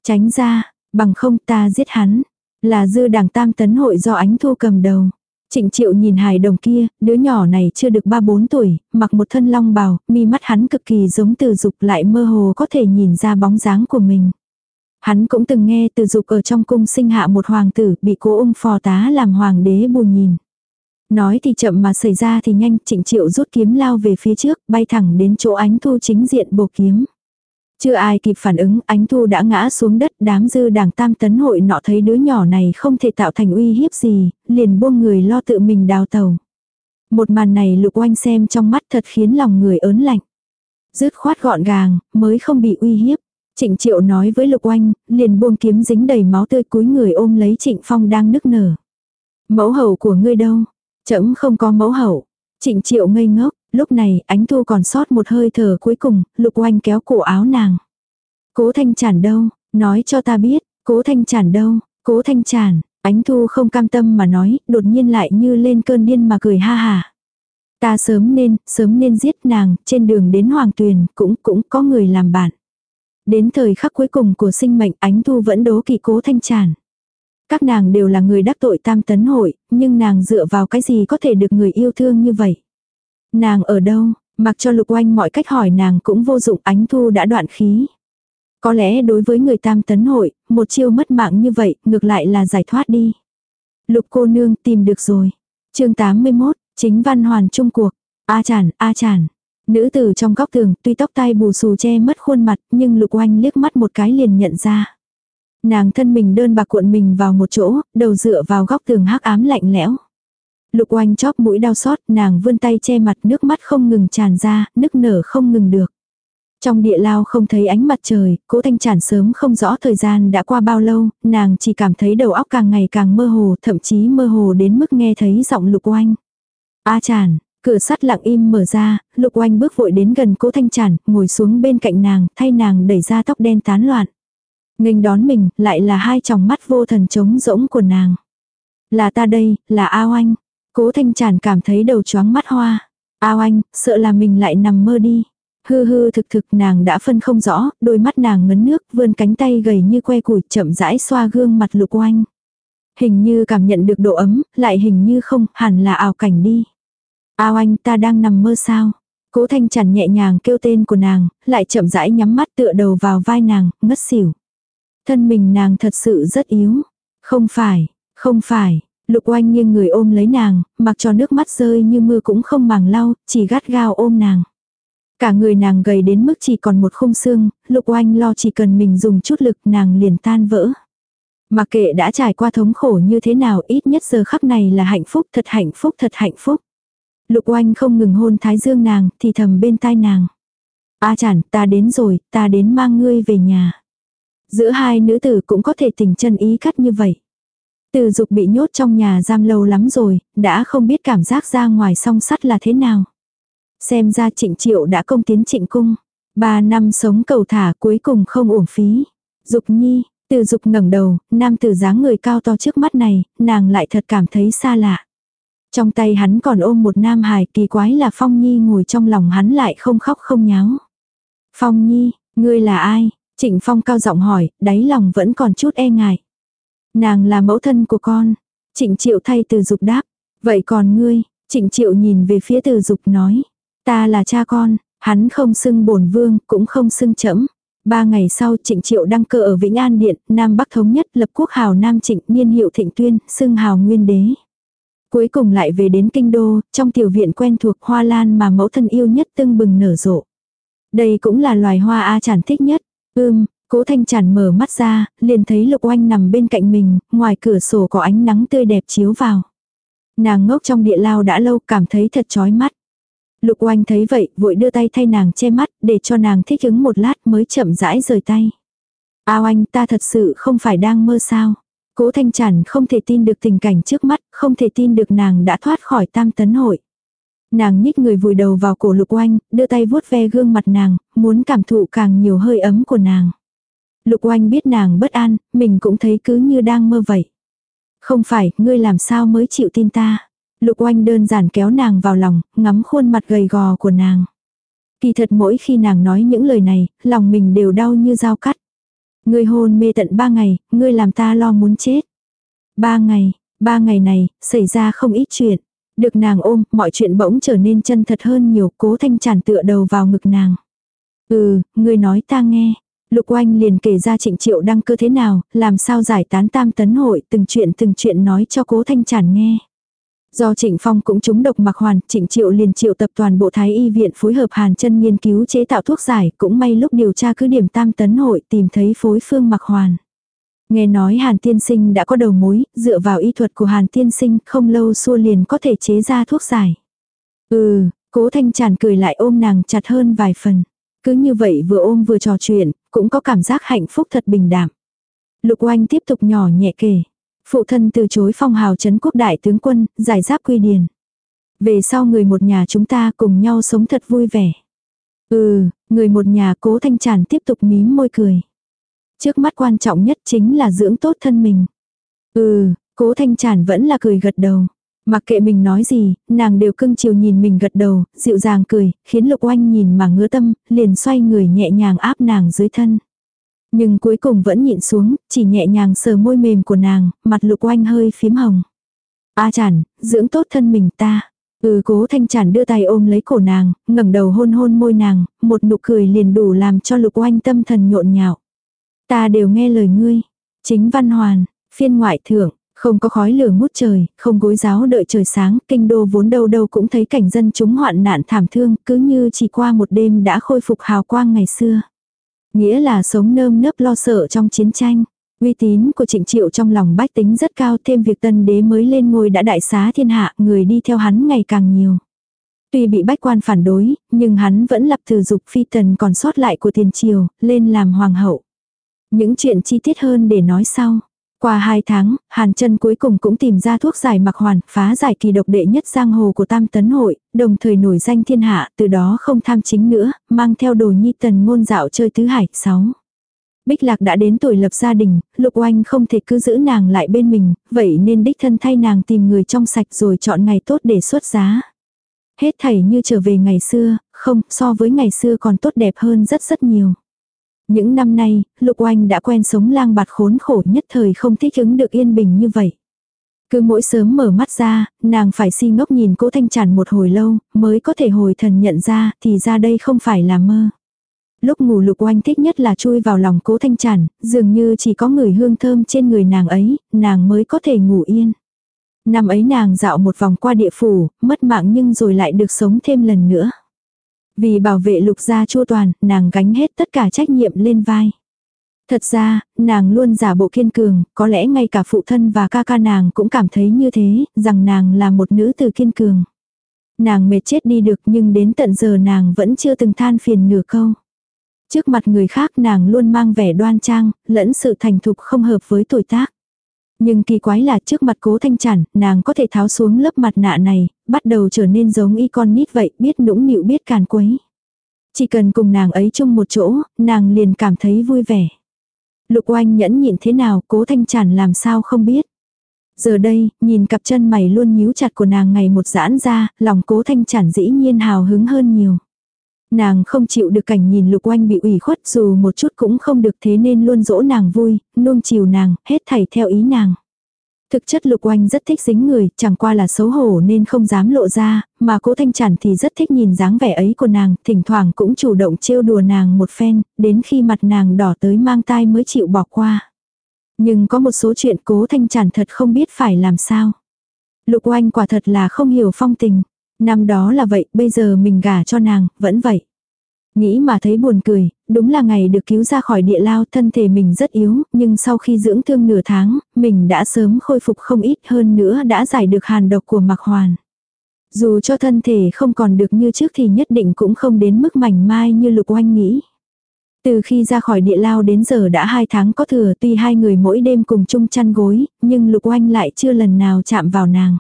Tránh ra, bằng không ta giết hắn. Là dư đảng tam tấn hội do ánh thu cầm đầu. Trịnh triệu nhìn hài đồng kia, đứa nhỏ này chưa được 3-4 tuổi, mặc một thân long bào, mi mắt hắn cực kỳ giống từ dục lại mơ hồ có thể nhìn ra bóng dáng của mình. Hắn cũng từng nghe từ dục ở trong cung sinh hạ một hoàng tử bị cố ung phò tá làm hoàng đế bù nhìn. Nói thì chậm mà xảy ra thì nhanh, trịnh triệu rút kiếm lao về phía trước, bay thẳng đến chỗ ánh thu chính diện bổ kiếm. Chưa ai kịp phản ứng, ánh thu đã ngã xuống đất, đám dư đảng tam tấn hội nọ thấy đứa nhỏ này không thể tạo thành uy hiếp gì, liền buông người lo tự mình đào tàu. Một màn này lục oanh xem trong mắt thật khiến lòng người ớn lạnh. Dứt khoát gọn gàng, mới không bị uy hiếp. Trịnh Triệu nói với Lục Oanh, liền buông kiếm dính đầy máu tươi cúi người ôm lấy Trịnh Phong đang nức nở. Mẫu hậu của ngươi đâu? Chẳng không có mẫu hậu. Trịnh Triệu ngây ngốc, lúc này ánh thu còn sót một hơi thở cuối cùng, Lục Oanh kéo cổ áo nàng. Cố Thanh chản đâu? Nói cho ta biết, Cố Thanh chản đâu? Cố Thanh chản, ánh thu không cam tâm mà nói, đột nhiên lại như lên cơn điên mà cười ha hà. Ta sớm nên, sớm nên giết nàng, trên đường đến Hoàng Tuyền, cũng, cũng có người làm bạn. Đến thời khắc cuối cùng của sinh mệnh ánh thu vẫn đố kỵ cố thanh tràn. Các nàng đều là người đắc tội tam tấn hội, nhưng nàng dựa vào cái gì có thể được người yêu thương như vậy. Nàng ở đâu, mặc cho lục oanh mọi cách hỏi nàng cũng vô dụng ánh thu đã đoạn khí. Có lẽ đối với người tam tấn hội, một chiêu mất mạng như vậy, ngược lại là giải thoát đi. Lục cô nương tìm được rồi. chương 81, chính văn hoàn trung cuộc. A chản, a chản. Nữ tử trong góc tường, tuy tóc tai bù xù che mất khuôn mặt, nhưng lục oanh liếc mắt một cái liền nhận ra. Nàng thân mình đơn bạc cuộn mình vào một chỗ, đầu dựa vào góc tường hắc ám lạnh lẽo. Lục oanh chóp mũi đau xót, nàng vươn tay che mặt nước mắt không ngừng tràn ra, nức nở không ngừng được. Trong địa lao không thấy ánh mặt trời, cố thanh tràn sớm không rõ thời gian đã qua bao lâu, nàng chỉ cảm thấy đầu óc càng ngày càng mơ hồ, thậm chí mơ hồ đến mức nghe thấy giọng lục oanh. A tràn, Cửa sắt lặng im mở ra, lục oanh bước vội đến gần cố thanh tràn, ngồi xuống bên cạnh nàng, thay nàng đẩy ra tóc đen tán loạn. nghênh đón mình, lại là hai tròng mắt vô thần trống rỗng của nàng. Là ta đây, là ao anh. Cố thanh tràn cảm thấy đầu chóng mắt hoa. Ao anh, sợ là mình lại nằm mơ đi. Hư hư thực thực nàng đã phân không rõ, đôi mắt nàng ngấn nước, vươn cánh tay gầy như que củi chậm rãi xoa gương mặt lục oanh. Hình như cảm nhận được độ ấm, lại hình như không, hẳn là ảo cảnh đi. Ao anh ta đang nằm mơ sao? Cố thanh chản nhẹ nhàng kêu tên của nàng, lại chậm rãi nhắm mắt tựa đầu vào vai nàng, ngất xỉu. Thân mình nàng thật sự rất yếu. Không phải, không phải. Lục oanh nghiêng người ôm lấy nàng, mặc cho nước mắt rơi như mưa cũng không màng lau, chỉ gắt gao ôm nàng. Cả người nàng gầy đến mức chỉ còn một khung xương, lục oanh lo chỉ cần mình dùng chút lực nàng liền tan vỡ. Mặc kệ đã trải qua thống khổ như thế nào ít nhất giờ khắc này là hạnh phúc thật hạnh phúc thật hạnh phúc. Lục oanh không ngừng hôn thái dương nàng, thì thầm bên tai nàng. A chản, ta đến rồi, ta đến mang ngươi về nhà. Giữa hai nữ tử cũng có thể tình chân ý cắt như vậy. Từ dục bị nhốt trong nhà giam lâu lắm rồi, đã không biết cảm giác ra ngoài song sắt là thế nào. Xem ra trịnh triệu đã công tiến trịnh cung. Ba năm sống cầu thả cuối cùng không uổng phí. Dục nhi, từ dục ngẩng đầu, nam tử dáng người cao to trước mắt này, nàng lại thật cảm thấy xa lạ. Trong tay hắn còn ôm một nam hài kỳ quái là Phong Nhi ngồi trong lòng hắn lại không khóc không nháo. Phong Nhi, ngươi là ai? Trịnh Phong cao giọng hỏi, đáy lòng vẫn còn chút e ngại. Nàng là mẫu thân của con. Trịnh Triệu thay từ dục đáp. Vậy còn ngươi? Trịnh Triệu nhìn về phía từ dục nói. Ta là cha con, hắn không xưng bổn vương, cũng không xưng chẫm. Ba ngày sau Trịnh Triệu đăng cơ ở Vĩnh An Điện, Nam Bắc Thống Nhất lập quốc hào Nam Trịnh niên hiệu thịnh tuyên, xưng hào nguyên đế. Cuối cùng lại về đến kinh đô, trong tiểu viện quen thuộc hoa lan mà mẫu thân yêu nhất tưng bừng nở rộ. Đây cũng là loài hoa A chản thích nhất. Ưm, cố thanh chản mở mắt ra, liền thấy lục oanh nằm bên cạnh mình, ngoài cửa sổ có ánh nắng tươi đẹp chiếu vào. Nàng ngốc trong địa lao đã lâu cảm thấy thật chói mắt. Lục oanh thấy vậy, vội đưa tay thay nàng che mắt, để cho nàng thích ứng một lát mới chậm rãi rời tay. A oanh ta thật sự không phải đang mơ sao. Cố thanh chản không thể tin được tình cảnh trước mắt, không thể tin được nàng đã thoát khỏi tam tấn hội. Nàng nhích người vùi đầu vào cổ lục oanh, đưa tay vuốt ve gương mặt nàng, muốn cảm thụ càng nhiều hơi ấm của nàng. Lục oanh biết nàng bất an, mình cũng thấy cứ như đang mơ vậy. Không phải, ngươi làm sao mới chịu tin ta. Lục oanh đơn giản kéo nàng vào lòng, ngắm khuôn mặt gầy gò của nàng. Kỳ thật mỗi khi nàng nói những lời này, lòng mình đều đau như dao cắt. Ngươi hôn mê tận ba ngày, ngươi làm ta lo muốn chết. Ba ngày, ba ngày này, xảy ra không ít chuyện. Được nàng ôm, mọi chuyện bỗng trở nên chân thật hơn nhiều, cố thanh tràn tựa đầu vào ngực nàng. Ừ, ngươi nói ta nghe. Lục oanh liền kể ra trịnh triệu đăng cơ thế nào, làm sao giải tán tam tấn hội, từng chuyện từng chuyện nói cho cố thanh tràn nghe. Do Trịnh Phong cũng trúng độc mặc hoàn, Trịnh Triệu liền triệu tập toàn bộ Thái Y viện phối hợp Hàn chân nghiên cứu chế tạo thuốc giải, cũng may lúc điều tra cứ điểm tam tấn hội tìm thấy phối phương mặc hoàn. Nghe nói Hàn tiên sinh đã có đầu mối, dựa vào y thuật của Hàn tiên sinh không lâu xua liền có thể chế ra thuốc giải. Ừ, cố thanh tràn cười lại ôm nàng chặt hơn vài phần. Cứ như vậy vừa ôm vừa trò chuyện, cũng có cảm giác hạnh phúc thật bình đạm. Lục oanh tiếp tục nhỏ nhẹ kể. Phụ thân từ chối phong hào chấn quốc đại tướng quân, giải giáp quy điền. Về sau người một nhà chúng ta cùng nhau sống thật vui vẻ. Ừ, người một nhà cố thanh tràn tiếp tục mím môi cười. Trước mắt quan trọng nhất chính là dưỡng tốt thân mình. Ừ, cố thanh tràn vẫn là cười gật đầu. Mặc kệ mình nói gì, nàng đều cưng chiều nhìn mình gật đầu, dịu dàng cười, khiến lục oanh nhìn mà ngứa tâm, liền xoay người nhẹ nhàng áp nàng dưới thân. Nhưng cuối cùng vẫn nhịn xuống, chỉ nhẹ nhàng sờ môi mềm của nàng, mặt lục oanh hơi phím hồng. A chản, dưỡng tốt thân mình ta. Ừ cố thanh chản đưa tay ôm lấy cổ nàng, ngẩng đầu hôn hôn môi nàng, một nụ cười liền đủ làm cho lục oanh tâm thần nhộn nhạo. Ta đều nghe lời ngươi. Chính văn hoàn, phiên ngoại thưởng, không có khói lửa ngút trời, không gối giáo đợi trời sáng, kinh đô vốn đâu đâu cũng thấy cảnh dân chúng hoạn nạn thảm thương, cứ như chỉ qua một đêm đã khôi phục hào quang ngày xưa. Nghĩa là sống nơm nớp lo sợ trong chiến tranh. Uy tín của trịnh triệu trong lòng bách tính rất cao thêm việc tân đế mới lên ngôi đã đại xá thiên hạ, người đi theo hắn ngày càng nhiều. Tuy bị bách quan phản đối, nhưng hắn vẫn lập từ dục phi tần còn sót lại của tiền triều, lên làm hoàng hậu. Những chuyện chi tiết hơn để nói sau. Qua hai tháng, Hàn chân cuối cùng cũng tìm ra thuốc giải mặc hoàn, phá giải kỳ độc đệ nhất giang hồ của tam tấn hội, đồng thời nổi danh thiên hạ, từ đó không tham chính nữa, mang theo đồ nhi tần ngôn dạo chơi tứ hải, sáu. Bích Lạc đã đến tuổi lập gia đình, Lục Oanh không thể cứ giữ nàng lại bên mình, vậy nên đích thân thay nàng tìm người trong sạch rồi chọn ngày tốt để xuất giá. Hết thảy như trở về ngày xưa, không, so với ngày xưa còn tốt đẹp hơn rất rất nhiều. Những năm nay, Lục Oanh đã quen sống lang bạt khốn khổ nhất thời không thích ứng được yên bình như vậy. Cứ mỗi sớm mở mắt ra, nàng phải si ngốc nhìn cố thanh tràn một hồi lâu, mới có thể hồi thần nhận ra, thì ra đây không phải là mơ. Lúc ngủ lục oanh thích nhất là chui vào lòng cố thanh tràn, dường như chỉ có người hương thơm trên người nàng ấy, nàng mới có thể ngủ yên. Năm ấy nàng dạo một vòng qua địa phủ, mất mạng nhưng rồi lại được sống thêm lần nữa. Vì bảo vệ lục gia chu toàn, nàng gánh hết tất cả trách nhiệm lên vai. Thật ra, nàng luôn giả bộ kiên cường, có lẽ ngay cả phụ thân và ca ca nàng cũng cảm thấy như thế, rằng nàng là một nữ tử kiên cường. Nàng mệt chết đi được nhưng đến tận giờ nàng vẫn chưa từng than phiền nửa câu. Trước mặt người khác nàng luôn mang vẻ đoan trang, lẫn sự thành thục không hợp với tuổi tác. Nhưng kỳ quái là trước mặt cố thanh chản, nàng có thể tháo xuống lớp mặt nạ này, bắt đầu trở nên giống y con nít vậy, biết nũng nịu biết càn quấy. Chỉ cần cùng nàng ấy chung một chỗ, nàng liền cảm thấy vui vẻ. Lục oanh nhẫn nhịn thế nào, cố thanh chản làm sao không biết. Giờ đây, nhìn cặp chân mày luôn nhíu chặt của nàng ngày một giãn ra, lòng cố thanh chản dĩ nhiên hào hứng hơn nhiều. Nàng không chịu được cảnh nhìn lục oanh bị ủy khuất dù một chút cũng không được thế nên luôn dỗ nàng vui, nuông chiều nàng, hết thảy theo ý nàng. Thực chất lục oanh rất thích dính người, chẳng qua là xấu hổ nên không dám lộ ra, mà cố thanh chản thì rất thích nhìn dáng vẻ ấy của nàng, thỉnh thoảng cũng chủ động trêu đùa nàng một phen, đến khi mặt nàng đỏ tới mang tai mới chịu bỏ qua. Nhưng có một số chuyện cố thanh chản thật không biết phải làm sao. Lục oanh quả thật là không hiểu phong tình. Năm đó là vậy, bây giờ mình gả cho nàng, vẫn vậy. Nghĩ mà thấy buồn cười, đúng là ngày được cứu ra khỏi địa lao thân thể mình rất yếu, nhưng sau khi dưỡng thương nửa tháng, mình đã sớm khôi phục không ít hơn nữa đã giải được hàn độc của Mạc Hoàn. Dù cho thân thể không còn được như trước thì nhất định cũng không đến mức mảnh mai như Lục Oanh nghĩ. Từ khi ra khỏi địa lao đến giờ đã hai tháng có thừa tuy hai người mỗi đêm cùng chung chăn gối, nhưng Lục Oanh lại chưa lần nào chạm vào nàng.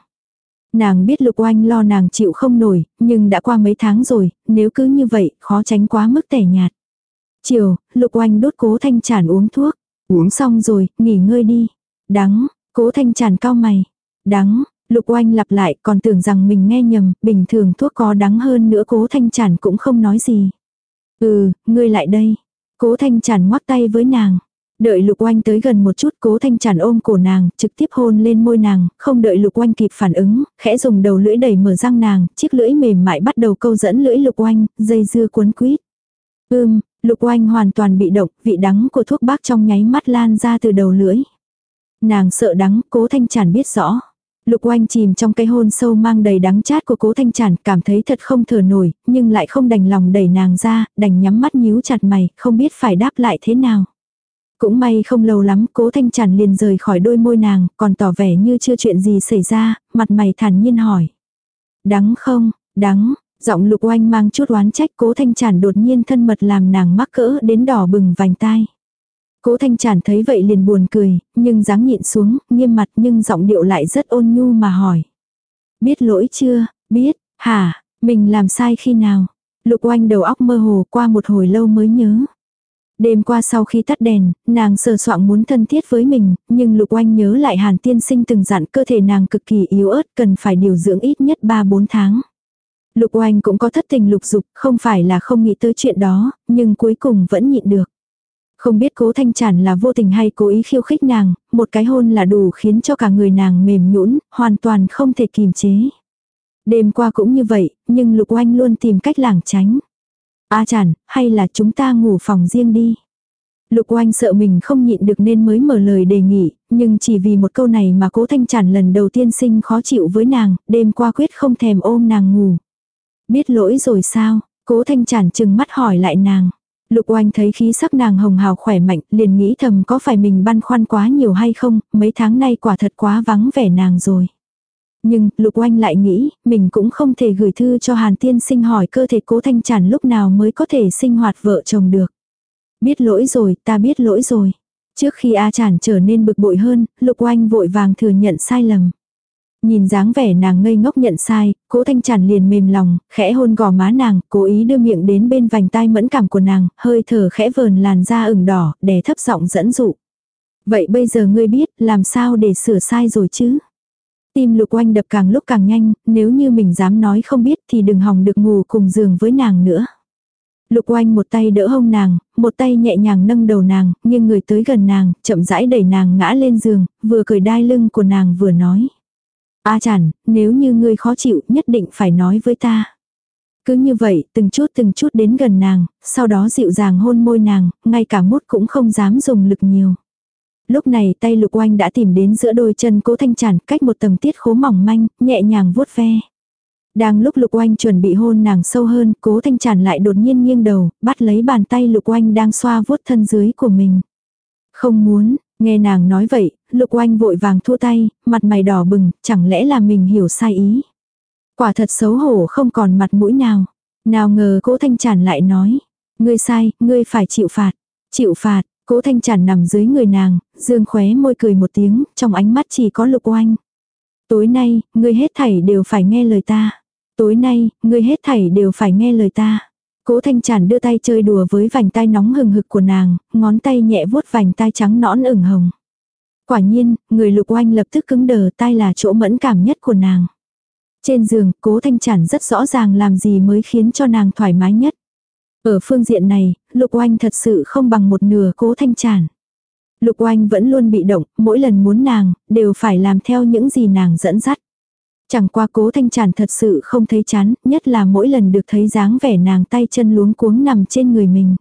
Nàng biết Lục Oanh lo nàng chịu không nổi, nhưng đã qua mấy tháng rồi, nếu cứ như vậy, khó tránh quá mức tẻ nhạt. Chiều, Lục Oanh đốt cố thanh tràn uống thuốc. Uống xong rồi, nghỉ ngơi đi. Đắng, cố thanh tràn cao mày. Đắng, Lục Oanh lặp lại còn tưởng rằng mình nghe nhầm, bình thường thuốc có đắng hơn nữa cố thanh tràn cũng không nói gì. Ừ, ngươi lại đây. Cố thanh tràn ngoắc tay với nàng. Đợi lục oanh tới gần một chút cố thanh tràn ôm cổ nàng, trực tiếp hôn lên môi nàng, không đợi lục oanh kịp phản ứng, khẽ dùng đầu lưỡi đẩy mở răng nàng, chiếc lưỡi mềm mại bắt đầu câu dẫn lưỡi lục oanh, dây dưa cuốn quýt. Ưm, lục oanh hoàn toàn bị động, vị đắng của thuốc bác trong nháy mắt lan ra từ đầu lưỡi. Nàng sợ đắng, cố thanh tràn biết rõ. Lục oanh chìm trong cái hôn sâu mang đầy đắng chát của cố thanh tràn, cảm thấy thật không thở nổi, nhưng lại không đành lòng đẩy nàng ra, đành nhắm mắt nhíu chặt mày, không biết phải đáp lại thế nào. Cũng may không lâu lắm cố thanh tràn liền rời khỏi đôi môi nàng, còn tỏ vẻ như chưa chuyện gì xảy ra, mặt mày thản nhiên hỏi. Đắng không, đắng, giọng lục oanh mang chút oán trách cố thanh tràn đột nhiên thân mật làm nàng mắc cỡ đến đỏ bừng vành tai. Cố thanh chản thấy vậy liền buồn cười, nhưng dáng nhịn xuống, nghiêm mặt nhưng giọng điệu lại rất ôn nhu mà hỏi. Biết lỗi chưa, biết, hả, mình làm sai khi nào? Lục oanh đầu óc mơ hồ qua một hồi lâu mới nhớ. Đêm qua sau khi tắt đèn, nàng sờ soạng muốn thân thiết với mình, nhưng lục oanh nhớ lại hàn tiên sinh từng dặn cơ thể nàng cực kỳ yếu ớt cần phải điều dưỡng ít nhất 3-4 tháng. Lục oanh cũng có thất tình lục dục, không phải là không nghĩ tới chuyện đó, nhưng cuối cùng vẫn nhịn được. Không biết cố thanh chản là vô tình hay cố ý khiêu khích nàng, một cái hôn là đủ khiến cho cả người nàng mềm nhũn hoàn toàn không thể kìm chế. Đêm qua cũng như vậy, nhưng lục oanh luôn tìm cách lảng tránh. A chản, hay là chúng ta ngủ phòng riêng đi. Lục oanh sợ mình không nhịn được nên mới mở lời đề nghị, nhưng chỉ vì một câu này mà cố thanh chản lần đầu tiên sinh khó chịu với nàng, đêm qua quyết không thèm ôm nàng ngủ. Biết lỗi rồi sao, cố thanh chản chừng mắt hỏi lại nàng. Lục oanh thấy khí sắc nàng hồng hào khỏe mạnh, liền nghĩ thầm có phải mình băn khoăn quá nhiều hay không, mấy tháng nay quả thật quá vắng vẻ nàng rồi. Nhưng, Lục Oanh lại nghĩ, mình cũng không thể gửi thư cho Hàn Tiên sinh hỏi cơ thể cố thanh tràn lúc nào mới có thể sinh hoạt vợ chồng được. Biết lỗi rồi, ta biết lỗi rồi. Trước khi A Tràn trở nên bực bội hơn, Lục Oanh vội vàng thừa nhận sai lầm. Nhìn dáng vẻ nàng ngây ngốc nhận sai, cố thanh tràn liền mềm lòng, khẽ hôn gò má nàng, cố ý đưa miệng đến bên vành tai mẫn cảm của nàng, hơi thở khẽ vờn làn da ửng đỏ, đè thấp giọng dẫn dụ. Vậy bây giờ ngươi biết, làm sao để sửa sai rồi chứ? Tim lục oanh đập càng lúc càng nhanh, nếu như mình dám nói không biết thì đừng hòng được ngủ cùng giường với nàng nữa. Lục oanh một tay đỡ hông nàng, một tay nhẹ nhàng nâng đầu nàng, Nhưng người tới gần nàng, chậm rãi đẩy nàng ngã lên giường, vừa cười đai lưng của nàng vừa nói. A chản, nếu như ngươi khó chịu nhất định phải nói với ta. Cứ như vậy, từng chút từng chút đến gần nàng, sau đó dịu dàng hôn môi nàng, ngay cả mút cũng không dám dùng lực nhiều. Lúc này tay lục oanh đã tìm đến giữa đôi chân cố thanh tràn cách một tầng tiết khố mỏng manh, nhẹ nhàng vuốt ve. Đang lúc lục oanh chuẩn bị hôn nàng sâu hơn, cố thanh tràn lại đột nhiên nghiêng đầu, bắt lấy bàn tay lục oanh đang xoa vuốt thân dưới của mình. Không muốn, nghe nàng nói vậy, lục oanh vội vàng thua tay, mặt mày đỏ bừng, chẳng lẽ là mình hiểu sai ý. Quả thật xấu hổ không còn mặt mũi nào. Nào ngờ cố thanh tràn lại nói. Ngươi sai, ngươi phải chịu phạt. Chịu phạt, Cố thanh chản nằm dưới người nàng, dương khóe môi cười một tiếng, trong ánh mắt chỉ có lục oanh. Tối nay, ngươi hết thảy đều phải nghe lời ta. Tối nay, ngươi hết thảy đều phải nghe lời ta. Cố thanh chản đưa tay chơi đùa với vành tai nóng hừng hực của nàng, ngón tay nhẹ vuốt vành tai trắng nõn ửng hồng. Quả nhiên, người lục oanh lập tức cứng đờ tai là chỗ mẫn cảm nhất của nàng. Trên giường, cố thanh chản rất rõ ràng làm gì mới khiến cho nàng thoải mái nhất. Ở phương diện này, Lục Oanh thật sự không bằng một nửa cố thanh tràn. Lục Oanh vẫn luôn bị động, mỗi lần muốn nàng, đều phải làm theo những gì nàng dẫn dắt. Chẳng qua cố thanh tràn thật sự không thấy chán, nhất là mỗi lần được thấy dáng vẻ nàng tay chân luống cuống nằm trên người mình.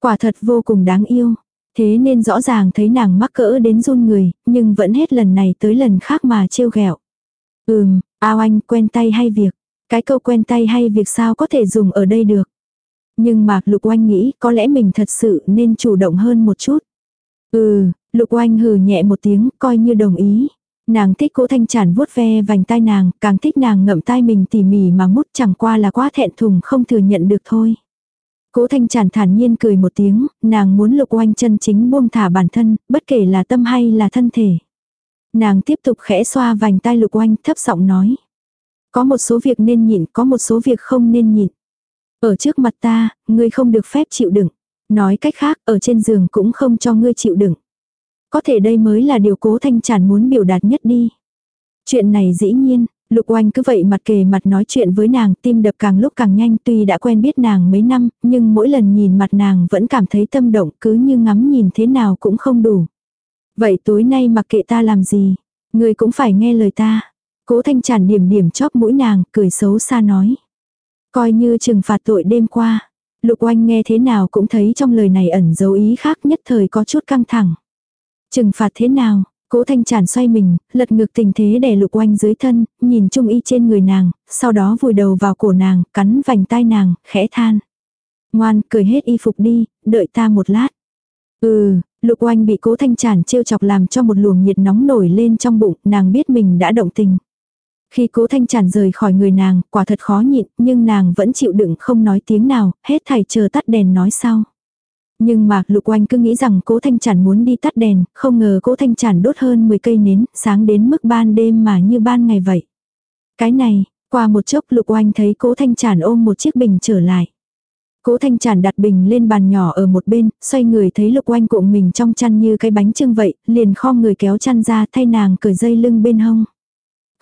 Quả thật vô cùng đáng yêu. Thế nên rõ ràng thấy nàng mắc cỡ đến run người, nhưng vẫn hết lần này tới lần khác mà trêu ghẹo. Ừm, ao anh quen tay hay việc. Cái câu quen tay hay việc sao có thể dùng ở đây được. Nhưng mà Lục Oanh nghĩ có lẽ mình thật sự nên chủ động hơn một chút. Ừ, Lục Oanh hừ nhẹ một tiếng, coi như đồng ý. Nàng thích cố thanh chản vuốt ve vành tai nàng, càng thích nàng ngậm tai mình tỉ mỉ mà mút chẳng qua là quá thẹn thùng không thừa nhận được thôi. Cố thanh chản thản nhiên cười một tiếng, nàng muốn lục oanh chân chính buông thả bản thân, bất kể là tâm hay là thân thể. Nàng tiếp tục khẽ xoa vành tai lục oanh thấp giọng nói. Có một số việc nên nhịn, có một số việc không nên nhịn. Ở trước mặt ta, ngươi không được phép chịu đựng. Nói cách khác, ở trên giường cũng không cho ngươi chịu đựng. Có thể đây mới là điều cố thanh chản muốn biểu đạt nhất đi. Chuyện này dĩ nhiên, Lục oanh cứ vậy mặt kề mặt nói chuyện với nàng, tim đập càng lúc càng nhanh tuy đã quen biết nàng mấy năm, nhưng mỗi lần nhìn mặt nàng vẫn cảm thấy tâm động cứ như ngắm nhìn thế nào cũng không đủ. Vậy tối nay mặc kệ ta làm gì, người cũng phải nghe lời ta. Cố thanh tràn điểm điểm chóp mũi nàng, cười xấu xa nói. Coi như trừng phạt tội đêm qua. Lục oanh nghe thế nào cũng thấy trong lời này ẩn dấu ý khác nhất thời có chút căng thẳng. Trừng phạt thế nào, Cố thanh tràn xoay mình, lật ngược tình thế đè lục oanh dưới thân, nhìn trung y trên người nàng, sau đó vùi đầu vào cổ nàng, cắn vành tai nàng, khẽ than. Ngoan, cười hết y phục đi, đợi ta một lát. Ừ, lục oanh bị cố thanh tràn trêu chọc làm cho một luồng nhiệt nóng nổi lên trong bụng, nàng biết mình đã động tình. Khi cố thanh tràn rời khỏi người nàng, quả thật khó nhịn, nhưng nàng vẫn chịu đựng không nói tiếng nào, hết thầy chờ tắt đèn nói sau. Nhưng mà lục oanh cứ nghĩ rằng cố thanh tràn muốn đi tắt đèn, không ngờ cố thanh tràn đốt hơn 10 cây nến, sáng đến mức ban đêm mà như ban ngày vậy. Cái này, qua một chốc lục oanh thấy cố thanh tràn ôm một chiếc bình trở lại. Cố thanh tràn đặt bình lên bàn nhỏ ở một bên, xoay người thấy lục oanh cuộn mình trong chăn như cái bánh trưng vậy, liền khom người kéo chăn ra thay nàng cởi dây lưng bên hông.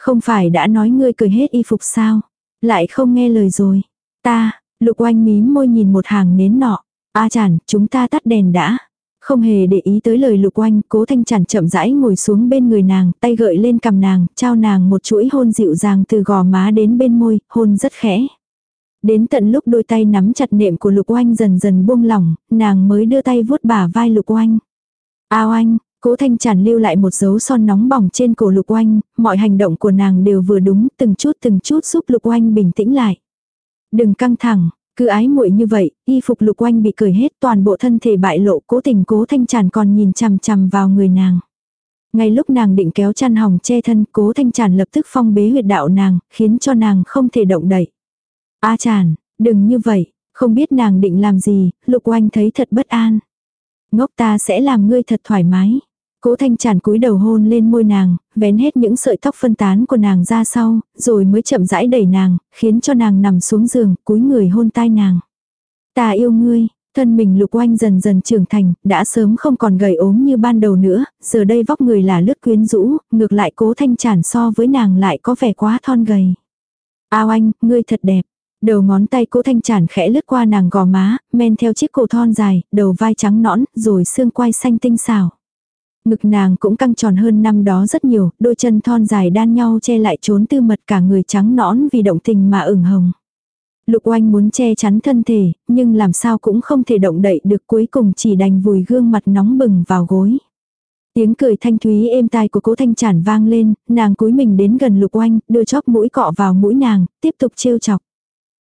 Không phải đã nói ngươi cười hết y phục sao? Lại không nghe lời rồi. Ta, lục oanh mím môi nhìn một hàng nến nọ. A chản, chúng ta tắt đèn đã. Không hề để ý tới lời lục oanh, cố thanh chản chậm rãi ngồi xuống bên người nàng, tay gợi lên cầm nàng, trao nàng một chuỗi hôn dịu dàng từ gò má đến bên môi, hôn rất khẽ. Đến tận lúc đôi tay nắm chặt nệm của lục oanh dần dần buông lỏng, nàng mới đưa tay vuốt bả vai lục oanh. ao anh cố thanh Tràn lưu lại một dấu son nóng bỏng trên cổ lục oanh, mọi hành động của nàng đều vừa đúng, từng chút từng chút giúp lục oanh bình tĩnh lại. Đừng căng thẳng, cứ ái muội như vậy, y phục lục oanh bị cởi hết toàn bộ thân thể bại lộ cố tình cố thanh tràn còn nhìn chằm chằm vào người nàng. Ngay lúc nàng định kéo chăn hồng che thân cố thanh tràn lập tức phong bế huyệt đạo nàng, khiến cho nàng không thể động đậy. A à tràn, đừng như vậy, không biết nàng định làm gì, lục oanh thấy thật bất an. Ngốc ta sẽ làm ngươi thật thoải mái. Cố thanh tràn cúi đầu hôn lên môi nàng, vén hết những sợi tóc phân tán của nàng ra sau, rồi mới chậm rãi đẩy nàng, khiến cho nàng nằm xuống giường, cúi người hôn tai nàng. Ta yêu ngươi, thân mình lục oanh dần dần trưởng thành, đã sớm không còn gầy ốm như ban đầu nữa, giờ đây vóc người là lướt quyến rũ, ngược lại cố thanh tràn so với nàng lại có vẻ quá thon gầy. Ao anh, ngươi thật đẹp. Đầu ngón tay cố thanh tràn khẽ lướt qua nàng gò má, men theo chiếc cổ thon dài, đầu vai trắng nõn, rồi xương quai xanh tinh xảo. Ngực nàng cũng căng tròn hơn năm đó rất nhiều, đôi chân thon dài đan nhau che lại trốn tư mật cả người trắng nõn vì động tình mà ửng hồng. Lục oanh muốn che chắn thân thể, nhưng làm sao cũng không thể động đậy được cuối cùng chỉ đành vùi gương mặt nóng bừng vào gối. Tiếng cười thanh thúy êm tai của cố thanh chản vang lên, nàng cúi mình đến gần lục oanh, đưa chóp mũi cọ vào mũi nàng, tiếp tục trêu chọc.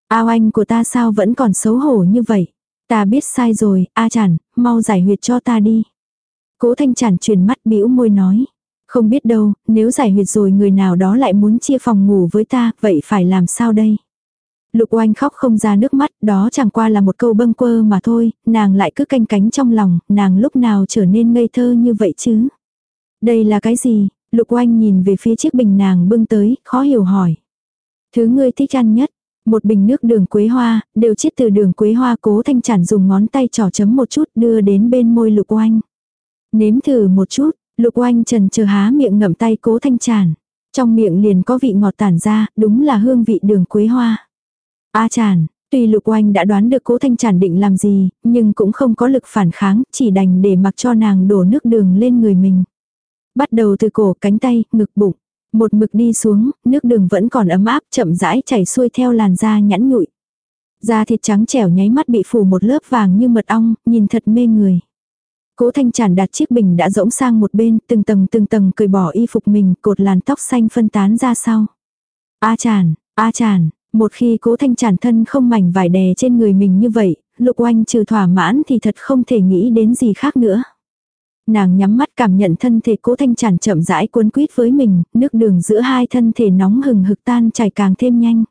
Ao anh của ta sao vẫn còn xấu hổ như vậy? Ta biết sai rồi, A chản, mau giải huyệt cho ta đi. Cố thanh chản truyền mắt bĩu môi nói. Không biết đâu, nếu giải huyệt rồi người nào đó lại muốn chia phòng ngủ với ta, vậy phải làm sao đây? Lục oanh khóc không ra nước mắt, đó chẳng qua là một câu bâng quơ mà thôi, nàng lại cứ canh cánh trong lòng, nàng lúc nào trở nên ngây thơ như vậy chứ? Đây là cái gì? Lục oanh nhìn về phía chiếc bình nàng bưng tới, khó hiểu hỏi. Thứ ngươi thích ăn nhất, một bình nước đường quế hoa, đều chiết từ đường quế hoa cố thanh chản dùng ngón tay trỏ chấm một chút đưa đến bên môi lục oanh. Nếm thử một chút, lục oanh trần chờ há miệng ngậm tay cố thanh tràn. Trong miệng liền có vị ngọt tản ra, đúng là hương vị đường quế hoa. A tràn, tuy lục oanh đã đoán được cố thanh tràn định làm gì, nhưng cũng không có lực phản kháng, chỉ đành để mặc cho nàng đổ nước đường lên người mình. Bắt đầu từ cổ cánh tay, ngực bụng. Một mực đi xuống, nước đường vẫn còn ấm áp chậm rãi chảy xuôi theo làn da nhẵn nhụi. Da thịt trắng trẻo nháy mắt bị phủ một lớp vàng như mật ong, nhìn thật mê người. Cố thanh chản đặt chiếc bình đã rỗng sang một bên, từng tầng từng tầng cởi bỏ y phục mình, cột làn tóc xanh phân tán ra sau. A chản, a chản, một khi cố thanh chản thân không mảnh vải đè trên người mình như vậy, lục oanh trừ thỏa mãn thì thật không thể nghĩ đến gì khác nữa. Nàng nhắm mắt cảm nhận thân thể cố thanh chản chậm rãi cuốn quýt với mình, nước đường giữa hai thân thể nóng hừng hực tan chảy càng thêm nhanh.